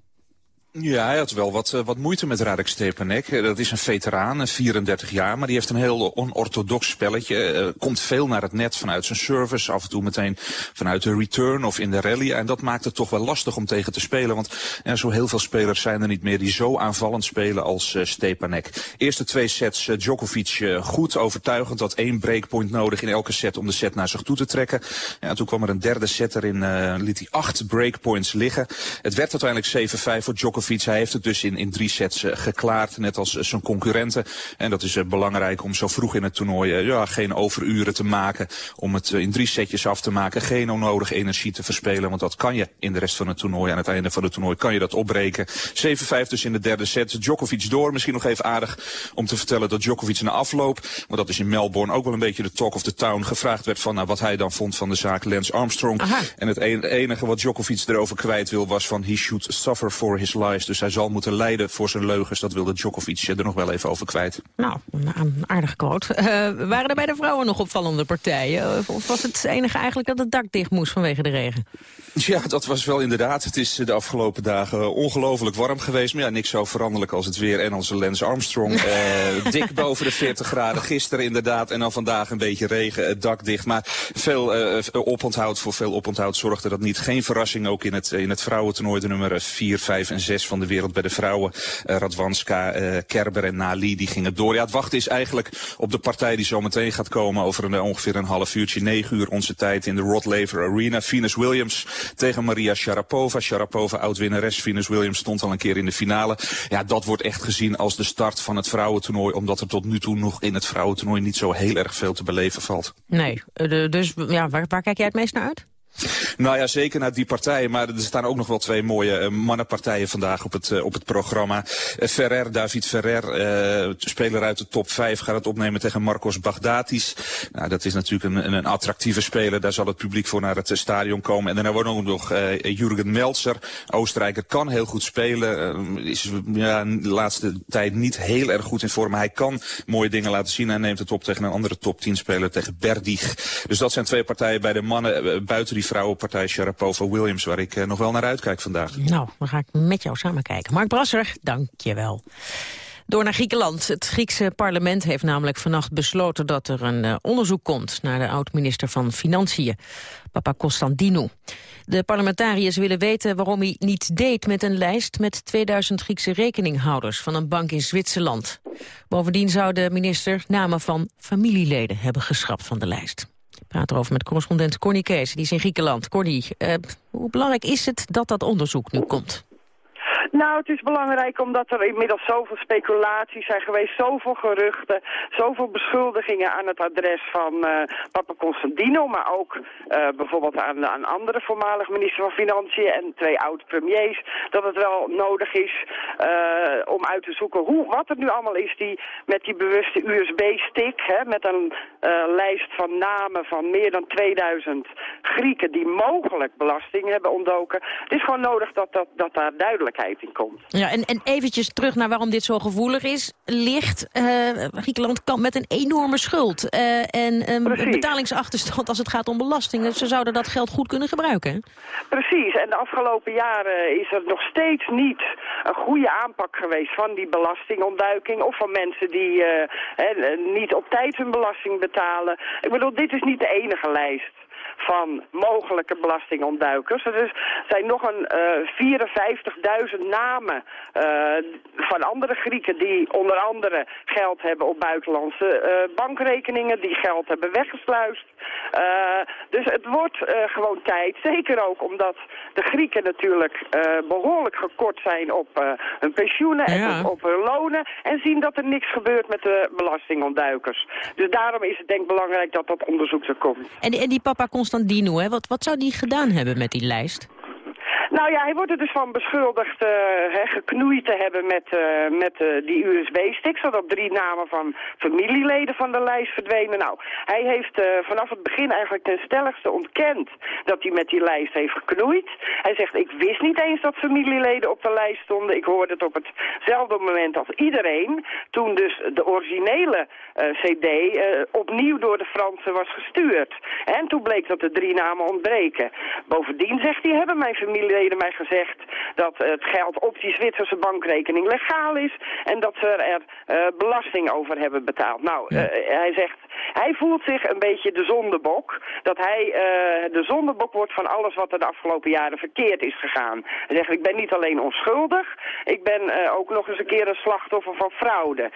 Ja, hij had wel wat, uh, wat moeite met Radek Stepanek. Uh, dat is een veteraan, 34 jaar, maar die heeft een heel onorthodox spelletje. Komt veel naar het net vanuit zijn service, af en toe meteen vanuit de return of in de rally. En dat maakt het toch wel lastig om tegen te spelen, want zo heel veel spelers zijn er niet meer die zo aanvallend spelen als Stepanek. Eerste twee sets Djokovic goed, overtuigend, had één breakpoint nodig in elke set om de set naar zich toe te trekken. Ja, toen kwam er een derde set erin, liet hij acht breakpoints liggen. Het werd uiteindelijk 7-5 voor Djokovic hij heeft het dus in, in drie sets uh, geklaard, net als uh, zijn concurrenten. En dat is uh, belangrijk om zo vroeg in het toernooi ja, geen overuren te maken. Om het in drie setjes af te maken. Geen onnodige energie te verspelen. Want dat kan je in de rest van het toernooi. Aan het einde van het toernooi kan je dat opbreken. 7-5 dus in de derde set. Djokovic door. Misschien nog even aardig om te vertellen dat Djokovic na afloop. Maar dat is in Melbourne ook wel een beetje de talk of the town. Gevraagd werd van nou, wat hij dan vond van de zaak Lance Armstrong. Aha. En het enige wat Djokovic erover kwijt wil was van he should suffer for his life. Dus hij zal moeten lijden voor zijn leugens. Dat wilde Djokovic er nog wel even over kwijt. Nou, een aardige quote. Uh, waren er bij de vrouwen nog opvallende partijen? Of was het enige eigenlijk dat het dak dicht moest vanwege de regen? Ja, dat was wel inderdaad. Het is de afgelopen dagen ongelooflijk warm geweest. Maar ja, niks zo veranderlijk als het weer en onze Lance Armstrong. uh, dik boven de 40 graden. Gisteren inderdaad. En dan vandaag een beetje regen, het dak dicht. Maar veel uh, oponthoud, voor veel oponthoud zorgde dat niet. Geen verrassing ook in het, in het vrouwentoernooi. De nummer 4, 5 en 6 van de wereld bij de vrouwen. Uh, Radwanska, uh, Kerber en Nali, die gingen door. Ja, het wachten is eigenlijk op de partij die zo meteen gaat komen over een, ongeveer een half uurtje, negen uur onze tijd in de Rod Laver Arena. Venus Williams tegen Maria Sharapova. Sharapova, oud-winnares. Venus Williams stond al een keer in de finale. Ja, dat wordt echt gezien als de start van het vrouwentoernooi, omdat er tot nu toe nog in het vrouwentoernooi niet zo heel erg veel te beleven valt. Nee, dus ja, waar, waar kijk jij het meest naar uit? Nou ja, zeker naar die partijen. Maar er staan ook nog wel twee mooie uh, mannenpartijen vandaag op het, uh, op het programma. Uh, Ferrer, David Ferrer, speler uit de top 5, gaat het opnemen tegen Marcos Baghdatis. Nou, dat is natuurlijk een, een attractieve speler. Daar zal het publiek voor naar het stadion komen. En daarna wordt ook nog Jurgen Meltzer. Oostenrijker kan heel goed spelen. is ja, de laatste tijd niet heel erg goed in vorm. Maar hij kan mooie dingen laten zien. Hij neemt het op tegen een andere top 10 speler, tegen Berdig. Dus dat zijn twee partijen bij de mannen buiten die vrouwenpartij Sharapova-Williams... waar ik eh, nog wel naar uitkijk vandaag. Nou, dan ga ik met jou samen kijken. Mark Brasser, dank je wel. Door naar Griekenland. Het Griekse parlement heeft namelijk vannacht besloten dat er een uh, onderzoek komt naar de oud-minister van Financiën, Papa Constantinou. De parlementariërs willen weten waarom hij niets deed met een lijst met 2000 Griekse rekeninghouders van een bank in Zwitserland. Bovendien zou de minister namen van familieleden hebben geschrapt van de lijst. Praat erover met correspondent Corny Kees, die is in Griekenland. Corny, uh, hoe belangrijk is het dat dat onderzoek nu komt? Nou, het is belangrijk omdat er inmiddels zoveel speculaties zijn geweest, zoveel geruchten, zoveel beschuldigingen aan het adres van uh, Papa Constantino, maar ook uh, bijvoorbeeld aan, aan andere voormalig minister van Financiën en twee oud-premiers, dat het wel nodig is uh, om uit te zoeken hoe, wat er nu allemaal is die met die bewuste USB-stick, met een lijst van namen van meer dan 2000 Grieken die mogelijk belasting hebben ontdoken. Het is gewoon nodig dat, dat, dat daar duidelijkheid komt. Ja, en, en eventjes terug naar waarom dit zo gevoelig is. Ligt, uh, Griekenland kan met een enorme schuld uh, en een betalingsachterstand als het gaat om belastingen. Ze zouden dat geld goed kunnen gebruiken. Precies, en de afgelopen jaren is er nog steeds niet een goede aanpak geweest van die belastingontduiking. Of van mensen die uh, he, niet op tijd hun belasting betalen. Ik bedoel, dit is niet de enige lijst van mogelijke belastingontduikers. Er zijn nog een uh, 54.000 namen uh, van andere Grieken die onder andere geld hebben op buitenlandse uh, bankrekeningen, die geld hebben weggesluist. dus het wordt gewoon tijd, zeker ook omdat de Grieken natuurlijk behoorlijk gekort zijn op hun pensioenen en ja. op, op, hun lonen en zien dat er niks gebeurt met de belastingontduikers. Dus daarom is het denk ik belangrijk dat dat onderzoek er komt. En die, en die papa Hè? Wat, wat zou die gedaan hebben met die lijst? Nou ja, hij wordt er dus van beschuldigd he, geknoeid te hebben met, uh, met uh, die USB-stick, zodat drie namen van familieleden van de lijst verdwenen. Nou, hij heeft vanaf het begin eigenlijk ten stelligste ontkend dat hij met die lijst heeft geknoeid. Hij zegt, ik wist niet eens dat familieleden op de lijst stonden. Ik hoorde het op hetzelfde moment als iedereen, toen dus de originele cd opnieuw door de Fransen was gestuurd. En toen bleek dat er drie namen ontbreken. Bovendien zegt hij, hebben mijn familieleden mij gezegd dat het geld op die Zwitserse bankrekening legaal is en dat ze er uh, belasting over hebben betaald. Nou, uh, hij zegt, hij voelt zich een beetje de zondebok, dat hij uh, de zondebok wordt van alles wat er de afgelopen jaren verkeerd is gegaan. Hij zegt, ik ben niet alleen onschuldig, ik ben ook nog eens een keer een slachtoffer van fraude.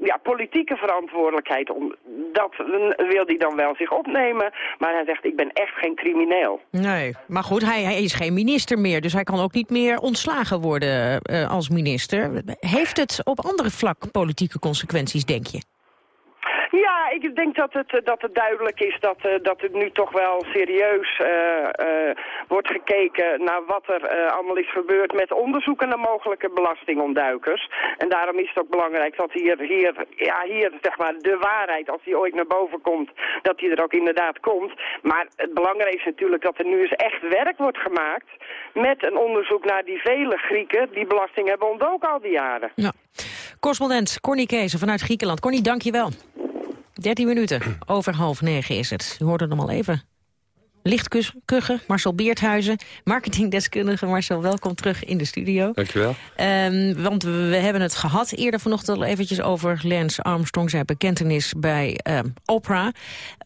ja, politieke verantwoordelijkheid, om, dat wil hij dan wel zich opnemen, maar hij zegt, ik ben echt geen crimineel. Nee, maar goed, hij, hij is geen minister meer, dus hij kan ook niet meer ontslagen worden als minister. Heeft het op andere vlak politieke consequenties, denk je? Ja, ik denk dat het, dat het duidelijk is dat, uh, dat het nu toch wel serieus uh, wordt gekeken naar wat er allemaal is gebeurd met onderzoeken naar mogelijke belastingontduikers. En daarom is het ook belangrijk dat hier, hier, ja, hier zeg maar, de waarheid, als die ooit naar boven komt, dat die er ook inderdaad komt. Maar het belangrijkste is natuurlijk dat er nu eens echt werk wordt gemaakt met een onderzoek naar die vele Grieken die belasting hebben ontdoken al die jaren. Ja. Correspondent Corny Kees vanuit Griekenland. Corny, dank je wel. 13 minuten over half negen is het. U hoorde hem al even. Lichtkugge, Marcel Beerthuizen, marketingdeskundige. Marcel, welkom terug in de studio. Dankjewel. Um, want we, we, hebben het gehad eerder vanochtend al eventjes over Lance Armstrong... zijn bekentenis bij um, Oprah.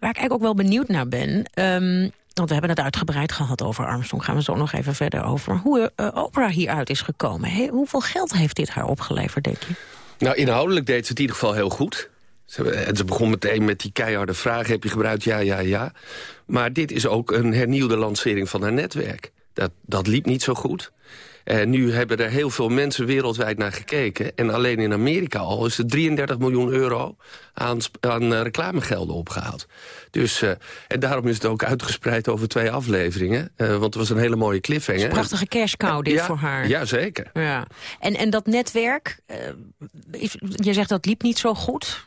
Waar ik eigenlijk ook wel benieuwd naar ben... Um, want we hebben het uitgebreid gehad over Armstrong. Gaan we zo nog even verder over. Hoe uh, Oprah hieruit is gekomen. He, hoeveel geld heeft dit haar opgeleverd, denk je? Nou, inhoudelijk deed ze het in ieder geval heel goed. En ze begon meteen met die keiharde vraag, heb je gebruikt? Ja, ja, ja. Maar dit is ook een hernieuwde lancering van haar netwerk. Dat, dat liep niet zo goed. En nu hebben er heel veel mensen wereldwijd naar gekeken. En alleen in Amerika al is er 33 miljoen euro aan, aan uh, reclamegelden opgehaald. Dus, uh, en daarom is het ook uitgespreid over twee afleveringen. Uh, want het was een hele mooie cliffhanger. Een prachtige cashcow dit ja, voor haar. Ja, zeker. Ja. En, en dat netwerk, je zegt dat liep niet zo goed.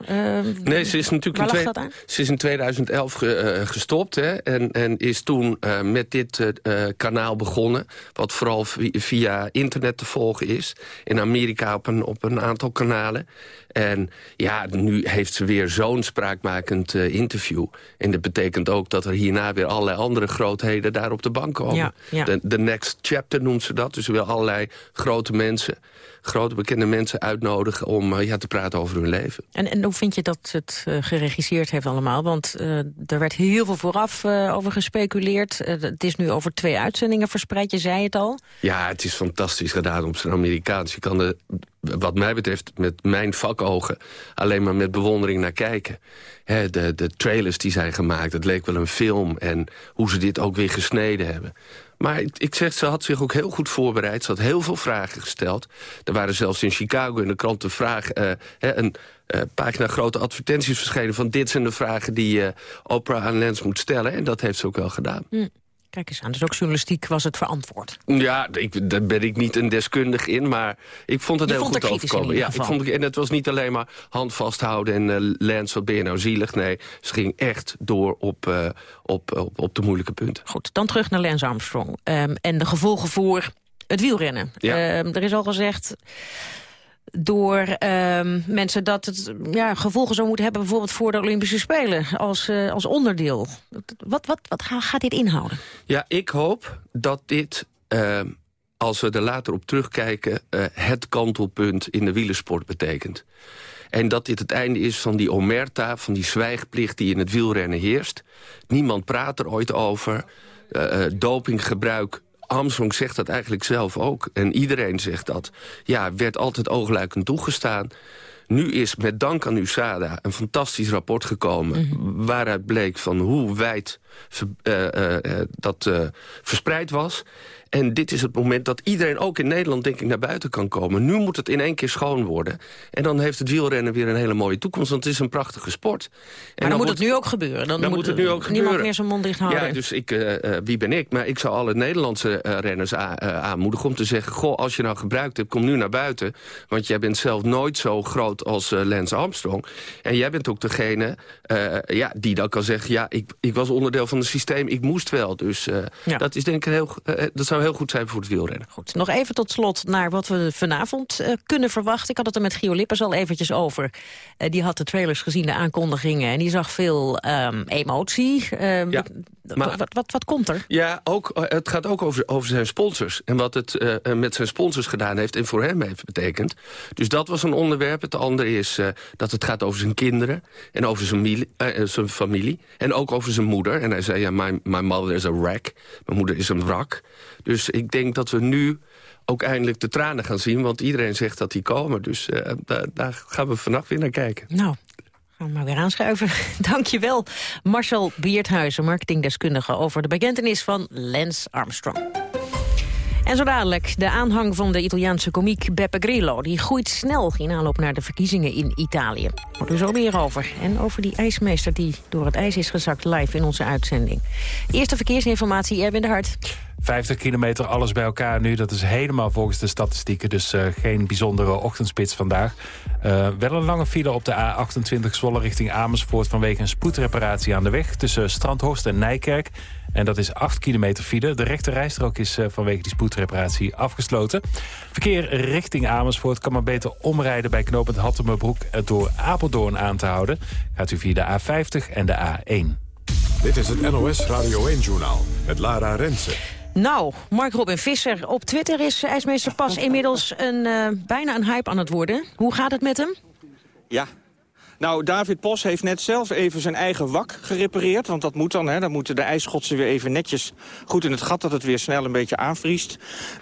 nee, ze is natuurlijk in, twee, ze is in 2011 ge, gestopt. Hè, en, en is toen met dit kanaal begonnen. Wat vooral via internet te volgen is. In Amerika op een, op een aantal kanalen. En ja, nu heeft ze weer zo'n spraakmakend uh, interview. En dat betekent ook dat er hierna weer allerlei andere grootheden daar op de bank komen. Ja, ja. De, next chapter noemt ze dat. Dus wil allerlei grote mensen grote bekende mensen uitnodigen om uh, ja, te praten over hun leven. En, en hoe vind je dat het uh, geregisseerd heeft allemaal? Want uh, er werd heel veel vooraf over gespeculeerd. het is nu over twee uitzendingen verspreid, je zei het al. Ja, het is fantastisch gedaan op zijn Amerikaans. Je kan er, wat mij betreft, met mijn vakogen alleen maar met bewondering naar kijken. He, de, de trailers die zijn gemaakt, het leek wel een film. En hoe ze dit ook weer gesneden hebben. Maar ik, zeg, ze had zich ook heel goed voorbereid. Ze had heel veel vragen gesteld. Er waren zelfs in Chicago in de krant een vraag... Een uh, pagina grote advertenties verschenen... van dit zijn de vragen die uh, Oprah aan Lens moet stellen. En dat heeft ze ook wel gedaan. Mm. Kijk eens aan, dus ook journalistiek was het verantwoord. Ja, ik, daar ben ik niet een deskundig in, maar ik vond het je heel vond goed overkomen. Ja, ik vond, en het was niet alleen maar hand vasthouden en uh, Lance, wat ben je nou zielig? Nee, ze ging echt door op, uh, op, op, op, de moeilijke punten. Goed, dan terug naar Lance Armstrong um, en de gevolgen voor het wielrennen. Ja. Um, er is al gezegd door um, mensen dat het ja, gevolgen zou moeten hebben... bijvoorbeeld voor de Olympische Spelen als, uh, als onderdeel. Wat, wat, wat gaat dit inhouden? Ja, ik hoop dat dit, uh, als we er later op terugkijken... Uh, het kantelpunt in de wielersport betekent. En dat dit het einde is van die omerta, van die zwijgplicht... die in het wielrennen heerst. Niemand praat er ooit over. dopinggebruik Armstrong zegt dat eigenlijk zelf ook. En iedereen zegt dat. Ja, werd altijd oogluikend toegestaan. Nu is met dank aan USADA een fantastisch rapport gekomen... Mm -hmm. waaruit bleek van hoe wijd dat verspreid was. En dit is het moment dat iedereen ook in Nederland denk ik naar buiten kan komen. Nu moet het in één keer schoon worden. En dan heeft het wielrennen weer een hele mooie toekomst. Want het is een prachtige sport. En maar dan, dan moet het nu ook gebeuren. Dan, dan moet, het nu ook niemand gebeuren. meer zijn mond dicht houden. Ja, dus ik, uh, wie ben ik? Maar ik zou alle Nederlandse uh, renners aanmoedigen om te zeggen... goh, als je nou gebruikt hebt, kom nu naar buiten. Want jij bent zelf nooit zo groot als Lance Armstrong. En jij bent ook degene ja, die dan kan zeggen... ja, ik, ik was onderdeel van het systeem, ik moest wel. Dus ja. dat is denk ik heel, dat zou heel goed zijn voor het wielrennen. Goed, nog even tot slot naar wat we vanavond uh, kunnen verwachten. Ik had het er met Gio Lippers al eventjes over. Die had de trailers gezien, de aankondigingen. En die zag veel um, emotie. Ja, maar, wat, wat, wat, komt er? Ja, ook, het gaat ook over, over zijn sponsors. En wat het met zijn sponsors gedaan heeft en voor hem heeft betekend. Dus dat was een onderwerp. Het andere is dat het gaat over zijn kinderen. En over zijn, zijn familie. En ook over zijn moeder. En hij zei, ja, my, my mother is a wreck. Mijn moeder is een wrak. Dus ik denk dat we nu ook eindelijk de tranen gaan zien. Want iedereen zegt dat die komen. Dus daar, daar gaan we vannacht weer naar kijken. Nou, gaan we maar weer aanschuiven. Dankjewel, Marcel Bierthuizen, marketingdeskundige... over de bekentenis van Lance Armstrong. En zo dadelijk de aanhang van de Italiaanse komiek Beppe Grillo. Die groeit snel in aanloop naar de verkiezingen in Italië. Hoort er zo meer over. En over die ijsmeester die door het ijs is gezakt live in onze uitzending. Eerste verkeersinformatie, Erwin de Hart. 50 kilometer, alles bij elkaar nu. Dat is helemaal volgens de statistieken. Dus uh, geen bijzondere ochtendspits vandaag. Uh, wel een lange file op de A28 Zwolle richting Amersfoort... vanwege een spoedreparatie aan de weg tussen Strandhorst en Nijkerk. En dat is 8 kilometer file. De rechte rijstrook is uh, vanwege die spoedreparatie afgesloten. Verkeer richting Amersfoort kan maar beter omrijden... bij knooppunt Hattemerbroek door Apeldoorn aan te houden. Gaat u via de A50 en de A1. Dit is het NOS Radio 1-journaal met Lara Rensen. Nou, Mark Robin Visser. Op Twitter is IJsmeester Pas inmiddels een, uh, bijna een hype aan het worden. Hoe gaat het met hem? Ja, Nou, David Pos heeft net zelf even zijn eigen wak gerepareerd. Want dat moet dan, hè. Dan moeten de ijsschotsen weer even netjes goed in het gat... dat het weer snel een beetje aanvriest.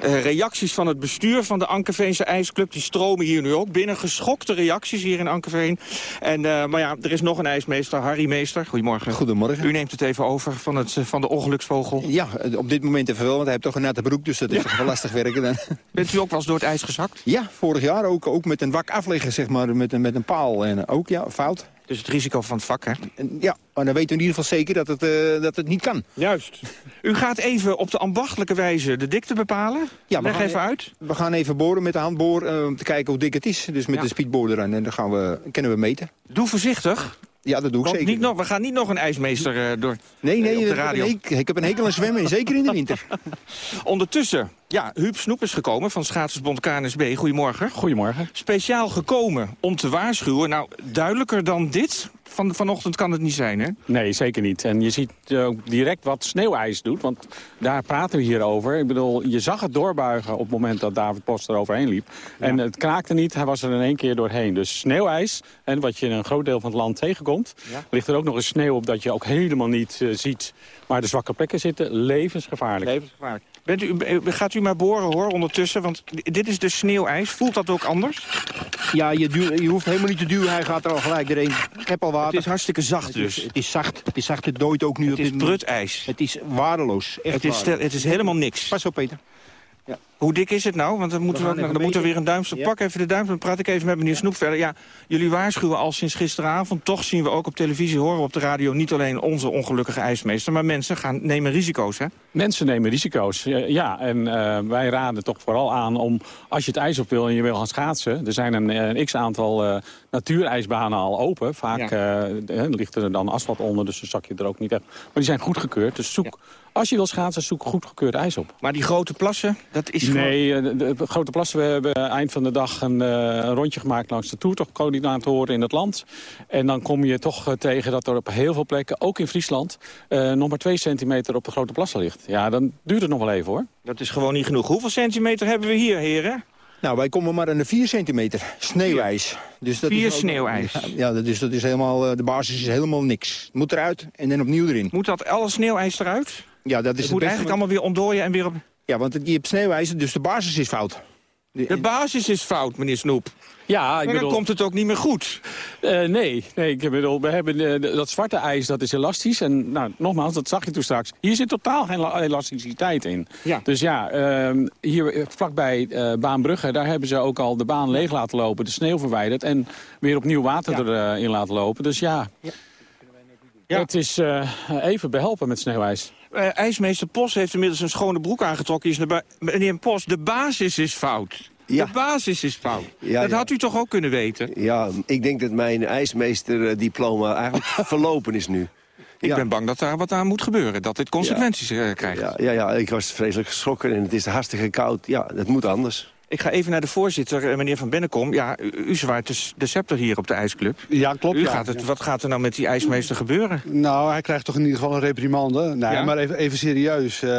Uh, reacties van het bestuur van de Ankerveense IJsclub... die stromen hier nu ook binnen. Geschokte reacties hier in Ankerveen. En, uh, maar ja, er is nog een ijsmeester, Harry Meester. Goedemorgen. Goedemorgen. U neemt het even over van, het, van de ongeluksvogel. Ja, op dit moment even wel, want hij heeft toch een natte broek... dus dat is ja. toch wel lastig werken dan. Bent u ook wel eens door het ijs gezakt? Ja, vorig jaar ook, ook met een wak afleggen, zeg maar, met, een, met een paal. En ook, ja, fout. Dus het risico van het vak, hè? Ja, maar dan weten we in ieder geval zeker dat het, uh, dat het niet kan. Juist. U gaat even op de ambachtelijke wijze de dikte bepalen? Ja, Leg even uit. We gaan even boren met de handboor uh, om te kijken hoe dik het is. Dus met ja. de speedboard eraan. En dan gaan we, kunnen we meten. Doe voorzichtig. Ja, dat doe ik Want zeker. Niet nog, we gaan niet nog een ijsmeester uh, door Nee, nee, op de radio. Ik, ik heb een hekel aan zwemmen, zeker in de winter. Ondertussen, ja, Huub Snoep is gekomen van Schaatsbond KNSB. Goedemorgen. Goedemorgen. Speciaal gekomen om te waarschuwen. Nou, duidelijker dan dit van, vanochtend kan het niet zijn, hè? Nee, zeker niet. En je ziet ook direct wat sneeuwijs doet, want daar praten we hier over. Ik bedoel, je zag het doorbuigen op het moment dat David Post er overheen liep. Ja. En het kraakte niet, hij was er in één keer doorheen. Dus sneeuwijs, en wat je in een groot deel van het land tegenkomt... Ja. ligt er ook nog eens sneeuw op dat je ook helemaal niet uh, ziet... waar de zwakke plekken zitten, levensgevaarlijk. Levensgevaarlijk. Bent u, gaat u maar boren hoor ondertussen, want dit is dus sneeuwijs. Voelt dat ook anders? Ja, je, duw, je hoeft helemaal niet te duwen, hij gaat er al gelijk erin. Ik heb al water. Het is hartstikke zacht dus. Het is, het is zacht, het is zacht, het dooit ook nu het op is brutijs. Het is waardeloos, echt het is, waardeloos. het is helemaal niks. Pas op, Peter. Hoe dik is het nou? Want dan moeten we, we, dan moeten we weer een duimstok. Ja. Pak even de duim, dan praat ik even met meneer Snoep verder. Ja, jullie waarschuwen al sinds gisteravond. Toch zien we ook op televisie, horen op de radio... niet alleen onze ongelukkige ijsmeester, maar mensen gaan, nemen risico's, hè? Mensen nemen risico's, ja. En uh, wij raden toch vooral aan om, als je het ijs op wil en je wil gaan schaatsen... er zijn een, een x-aantal uh, natuurijsbanen al open. Vaak ja. uh, ligt er dan asfalt onder, dus dan zak je er ook niet echt. Maar die zijn goedgekeurd, dus zoek... Ja. Als je wil schaatsen, zoek goedgekeurd ijs op. Maar die grote plassen, dat is Nee, gewoon... de, de, grote plassen, we hebben eind van de dag een, uh, een rondje gemaakt langs de toercoördinatoren in het land. En dan kom je toch uh, tegen dat er op heel veel plekken, ook in Friesland, uh, nog maar twee centimeter op de grote plassen ligt. Ja, dan duurt het nog wel even hoor. Dat is gewoon niet genoeg. Hoeveel centimeter hebben we hier, heren? Nou, wij komen maar aan de 4 centimeter sneeuwijs. Dus dat 4 is sneeuwijs? Ja, ja dat, is, dat is helemaal, de basis is helemaal niks. Het moet eruit en dan opnieuw erin. Moet dat alle sneeuwijs eruit? Ja, dat is het moet eigenlijk allemaal weer ontdooien en weer op... Ja, want je hebt sneeuwijzer, dus de basis is fout. De, de basis is fout, meneer Snoep. Ja, ik maar bedoel... dan komt het ook niet meer goed. Uh, nee, nee, ik bedoel, we hebben uh, dat zwarte ijs, dat is elastisch. En nou, nogmaals, dat zag je toen straks. Hier zit totaal geen elasticiteit in. Ja. Dus ja, uh, hier vlakbij Baanbrugge, daar hebben ze ook al de baan leeg laten lopen. De sneeuw verwijderd en weer opnieuw water ja. erin laten lopen. Dus ja, ja. ja. het is eh, even behelpen met sneeuwijs. Uh, ijsmeester Pos heeft inmiddels een schone broek aangetrokken. Is de Meneer Pos, de basis is fout. Ja. De basis is fout. Ja, dat ja. had u toch ook kunnen weten? Ja, ik denk dat mijn ijsmeesterdiploma eigenlijk verlopen is nu. Ik ben bang dat daar wat aan moet gebeuren. Dat dit consequenties uh, krijgt. Ja, ja, ja, ik was vreselijk geschrokken en het is hartstikke koud. Ja, dat moet anders. Ik ga even naar de voorzitter, meneer Van Bennekom. Ja, u, u zwaait dus de scepter hier op de ijsclub. Ja, klopt. U ja. gaat het, wat gaat er nou met die ijsmeester gebeuren? Nou, hij krijgt toch in ieder geval een reprimande. Nee, ja? maar even, even serieus. Uh,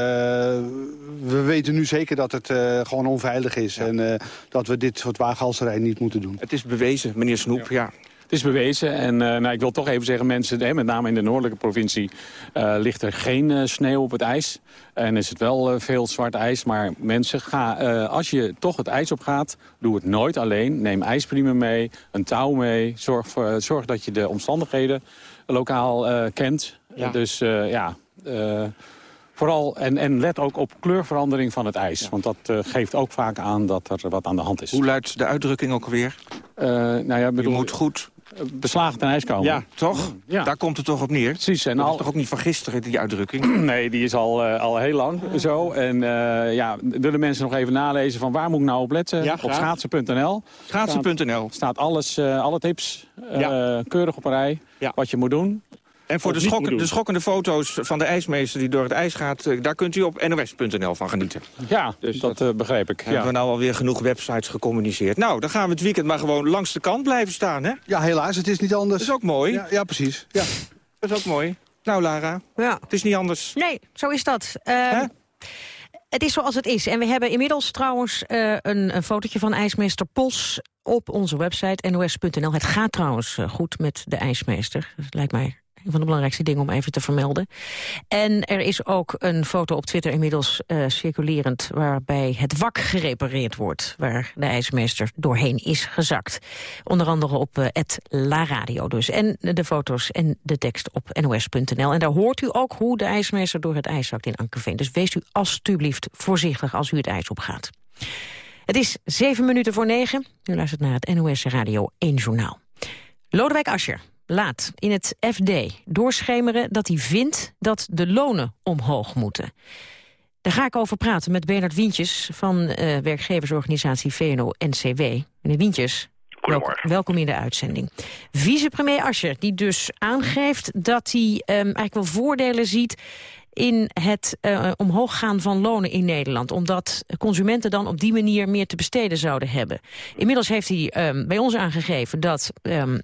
we weten nu zeker dat het uh, gewoon onveilig is. Ja. En uh, dat we dit soort waaghalserij niet moeten doen. Het is bewezen, meneer Snoep, ja. Het is bewezen en uh, nou, ik wil toch even zeggen... mensen, hè, met name in de noordelijke provincie... Uh, ligt er geen uh, sneeuw op het ijs. En is het wel veel zwart ijs. Maar mensen, ga, als je toch het ijs op gaat... doe het nooit alleen. Neem ijspriemen mee, een touw mee. Zorg, voor, zorg dat je de omstandigheden lokaal kent. Ja. Dus ja... Vooral, en, en let ook op kleurverandering van het ijs. Ja. Want dat geeft ook vaak aan dat er wat aan de hand is. Hoe luidt de uitdrukking ook alweer? Uh, nou ja, bedoel, je moet goed beslagen ten ijs komen. Ja, toch? Ja. Daar komt het toch op neer? Precies. En dat al... is toch ook niet van gisteren, die uitdrukking? nee, die is al, uh, al heel lang zo. En uh, ja, willen mensen nog even nalezen van waar moet ik nou op letten? Ja, op schaatsen.nl. Schaatsen.nl. Staat, staat alles, uh, alle tips keurig op een rij. Wat je moet doen. En voor de, schok, de, schokkende foto's van de ijsmeester die door het ijs gaat... daar kunt u op nos.nl van genieten. Ja, dus dat, dat uh, begreep ik. Hebben we nou alweer genoeg websites gecommuniceerd. Nou, dan gaan we het weekend maar gewoon langs de kant blijven staan, hè? Ja, helaas, het is niet anders. Dat is ook mooi. Ja, ja precies. Ja. Dat is ook mooi. Nou, Lara, ja. het is niet anders. Nee, zo is dat. Uh, het is zoals het is. En we hebben inmiddels trouwens uh, een, een fotootje van ijsmeester Pos op onze website nos.nl. Het gaat trouwens eh, goed met de ijsmeester. Dat lijkt mij een van de belangrijkste dingen om even te vermelden. En er is ook een foto op Twitter inmiddels uh, circulerend... waarbij het wak gerepareerd wordt, waar de ijsmeester doorheen is gezakt. Onder andere op uh, La Radio dus. En de foto's en de tekst op nos.nl. En daar hoort u ook hoe de ijsmeester door het ijs zakt in Ankerveen. Dus wees u alstublieft voorzichtig als u het ijs opgaat. Het is zeven minuten voor negen. U luistert naar het NOS Radio 1 Journaal. Lodewijk Asscher laat in het FD doorschemeren dat hij vindt dat de lonen omhoog moeten. Daar ga ik over praten met Bernard Wientjes van uh, werkgeversorganisatie VNO-NCW. Meneer Wientjes, Goedemorgen. welkom in de uitzending. Vicepremier Ascher, die dus aangeeft dat hij um, eigenlijk wel voordelen ziet in het uh, omhoog gaan van lonen in Nederland. Omdat consumenten dan op die manier meer te besteden zouden hebben. Inmiddels heeft hij um, bij ons aangegeven dat... Um,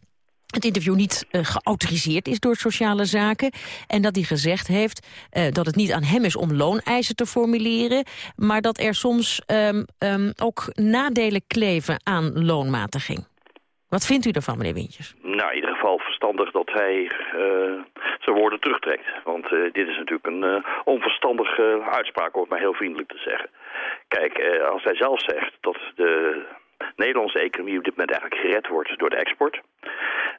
het interview niet uh, geautoriseerd is door sociale zaken. En dat hij gezegd heeft uh, dat het niet aan hem is om looneisen te formuleren. Maar dat er soms um, um, ook nadelen kleven aan loonmatiging. Wat vindt u ervan, meneer Wintjes? Nou, in ieder geval verstandig dat hij uh, zijn woorden terugtrekt. Want dit is natuurlijk een onverstandige uitspraak, om het maar heel vriendelijk te zeggen. Kijk, als hij zelf zegt dat de Nederlandse economie op dit moment eigenlijk gered wordt door de export.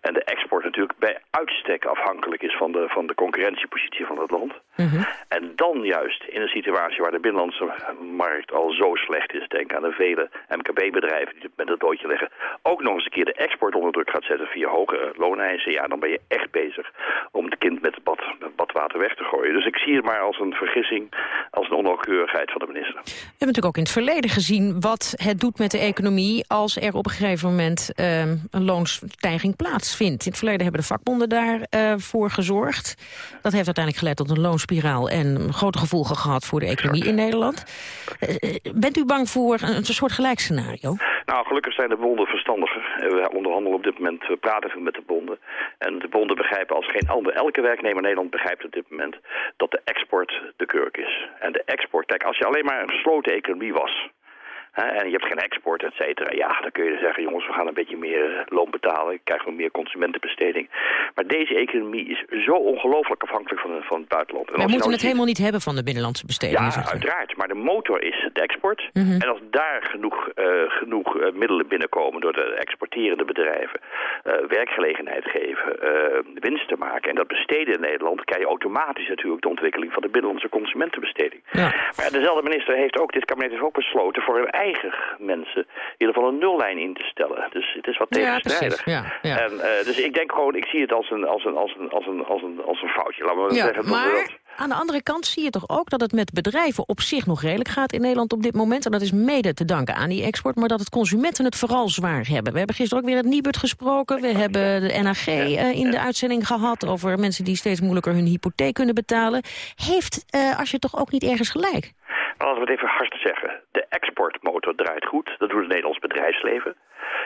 En de export natuurlijk bij uitstek afhankelijk is van de, van de concurrentiepositie van het land. Mm -hmm. En dan juist in een situatie waar de binnenlandse markt al zo slecht is, denk aan de vele MKB-bedrijven die met het doodje leggen, ook nog eens een keer de export onder druk gaat zetten via hoge looneisen, ja, dan ben je echt bezig om het kind met het bad, badwater weg te gooien. Dus ik zie het maar als een vergissing, als een onnauwkeurigheid van de minister. We hebben natuurlijk ook in het verleden gezien wat het doet met de economie als er op een gegeven moment um, een loonstijging plaatsvindt. In het verleden hebben de vakbonden daarvoor uh, gezorgd. Dat heeft uiteindelijk geleid tot een loonspiraal en grote gevolgen gehad voor de economie in Nederland. Uh, bent u bang voor een, soort gelijk scenario? Nou, gelukkig zijn de bonden verstandiger. We onderhandelen op dit moment, we praten met de bonden. En de bonden begrijpen als geen ander, elke werknemer in Nederland begrijpt op dit moment dat de export de kurk is. En de export, kijk, als je alleen maar een gesloten economie was, en je hebt geen export, et cetera. Ja, dan kun je zeggen, jongens, we gaan een beetje meer loon betalen. Krijgen we meer consumentenbesteding. Maar deze economie is zo ongelooflijk afhankelijk van, van het buitenland. En we moeten nou het ziet... helemaal niet hebben van de binnenlandse besteding. Ja, uiteraard. Maar de motor is de export. Mm -hmm. En als daar genoeg, uh, genoeg uh, middelen binnenkomen door de exporterende bedrijven... Uh, werkgelegenheid geven, winst te maken en dat besteden in Nederland... krijg je automatisch natuurlijk de ontwikkeling van de binnenlandse consumentenbesteding. Ja. Maar dezelfde minister heeft ook, dit kabinet heeft ook besloten... voor een eigen mensen in ieder geval een nullijn in te stellen. Dus het is wat tegenstrijdig. Ja, ja, ja. En, uh, dus ik denk gewoon, ik zie het als een, als een, als een, als een, als een, als een foutje. Laten we ja, zeggen. Maar dat... aan de andere kant zie je toch ook dat het met bedrijven op zich nog redelijk gaat in Nederland op dit moment. En dat is mede te danken aan die export, maar dat het consumenten het vooral zwaar hebben. We hebben gisteren ook weer het Nibud gesproken. We hebben de NAG uh, in de uitzending gehad over mensen die steeds moeilijker hun hypotheek kunnen betalen. Heeft uh, als je toch ook niet ergens gelijk? Laten we het even hard zeggen. De exportmotor draait goed. Dat doet het Nederlands bedrijfsleven.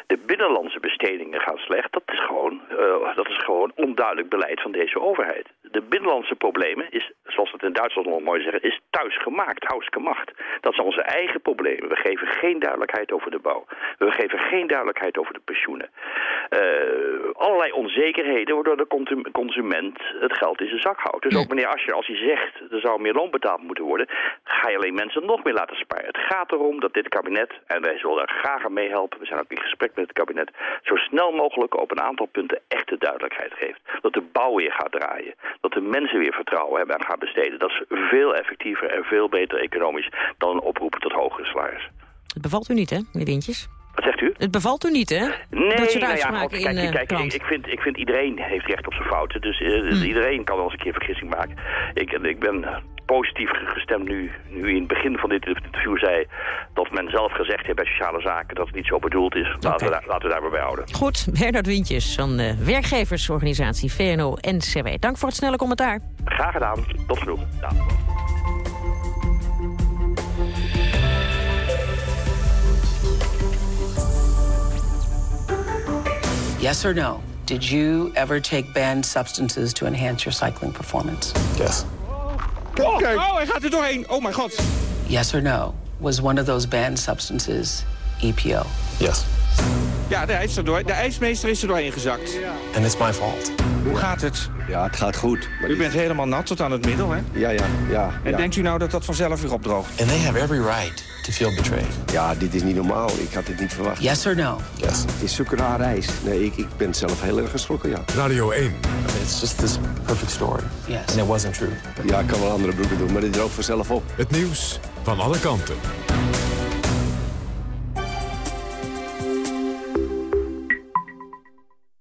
De binnenlandse bestedingen gaan slecht. Dat is gewoon, uh, dat is gewoon onduidelijk beleid van deze overheid. De binnenlandse problemen is, zoals het in Duitsland nog mooi zeggen, is thuisgemaakt, huisgemacht. Dat zijn onze eigen problemen. We geven geen duidelijkheid over de bouw. We geven geen duidelijkheid over de pensioenen. Uh, allerlei onzekerheden waardoor de consument het geld in zijn zak houdt. Dus ook meneer Ascher, als hij zegt er zou meer loon betaald moeten worden, ga je alleen mensen nog meer laten sparen. Het gaat erom dat dit kabinet, en wij zullen daar graag aan meehelpen, we zijn ook in gesprek met het kabinet, zo snel mogelijk op een aantal punten echte duidelijkheid geeft. Dat de bouw weer gaat draaien. Dat de mensen weer vertrouwen hebben en gaan besteden. Dat is veel effectiever en veel beter economisch dan een oproep tot hogere salaris. Het bevalt u niet, hè, meneer Wintjes? Wat zegt u? Het bevalt u niet, hè? Nee, dat nou ja, kijk, in, kijk ik, ik, vind, ik vind iedereen heeft recht op zijn fouten. Dus uh, hmm. iedereen kan wel eens een keer vergissing maken. Ik, ik ben positief gestemd nu, nu in het begin van dit interview zei... dat men zelf gezegd heeft bij sociale zaken dat het niet zo bedoeld is. Laten, okay. we, daar, laten we daar maar bij houden. Goed, Bernard Wintjes van de werkgeversorganisatie VNO-NCW. Dank voor het snelle commentaar. Graag gedaan. Tot genoeg. Ja. Yes or no? Did you ever take banned substances to enhance your cycling performance? Yes. Oh, oh, hij gaat er doorheen. Oh my god. Yes or no? Was one of those banned substances EPO? Yes. Ja, de, ijs er door, de ijsmeester is er doorheen gezakt. And it's my fault. Hoe gaat het? Ja, het gaat goed. Maar U bent helemaal nat tot aan het middel, hè? Ja, ja, ja. En ja. denkt u nou dat dat vanzelf weer opdroogt? And they have every right to feel betrayed. Ja, dit is niet normaal. Ik had dit niet verwacht. Yes or no? Yes. Het is zulke raar ijs. Nee, ik, ik ben zelf heel erg geschrokken, ja. Radio 1. It's just this perfect story. Yes. And it wasn't true. Ja, ik kan wel andere broeken doen, maar dit droogt vanzelf op. Het nieuws van alle kanten.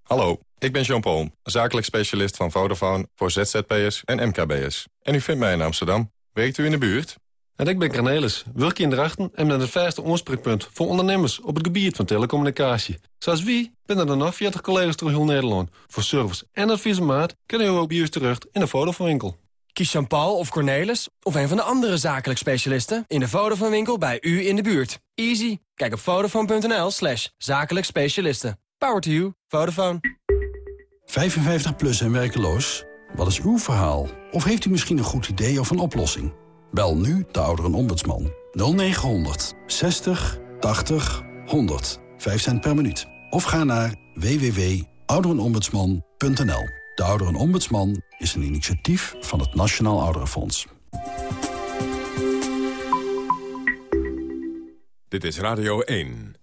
Hallo, ik ben Jean-Paul, zakelijk specialist van Vodafone voor ZZP'ers en MKB'ers. En u vindt mij in Amsterdam. Werkt u in de buurt? En ik ben Cornelis, werk in Drachten en ben het vaste oorspreekpunt voor ondernemers op het gebied van telecommunicatie. Zoals wie binnen er nog 40 collega's door heel Nederland. Voor service en adviesmaat kunnen u ook bij terecht in de Vodafone winkel. Kies Jean-Paul of Cornelis of een van de andere zakelijk specialisten in de Vodafone winkel bij u in de buurt. Easy. Kijk op vodafone.nl slash zakelijk specialisten. Power to you. Vodafone. 55 plus en werkeloos? Wat is uw verhaal? Of heeft u misschien een goed idee of een oplossing? Bel nu de ouderenombudsman 0900 60 80 100. 5 cent per minuut. Of ga naar www.ouderenombudsman.nl. De Ouderenombudsman is een initiatief van het Nationaal Ouderenfonds. Dit is Radio 1.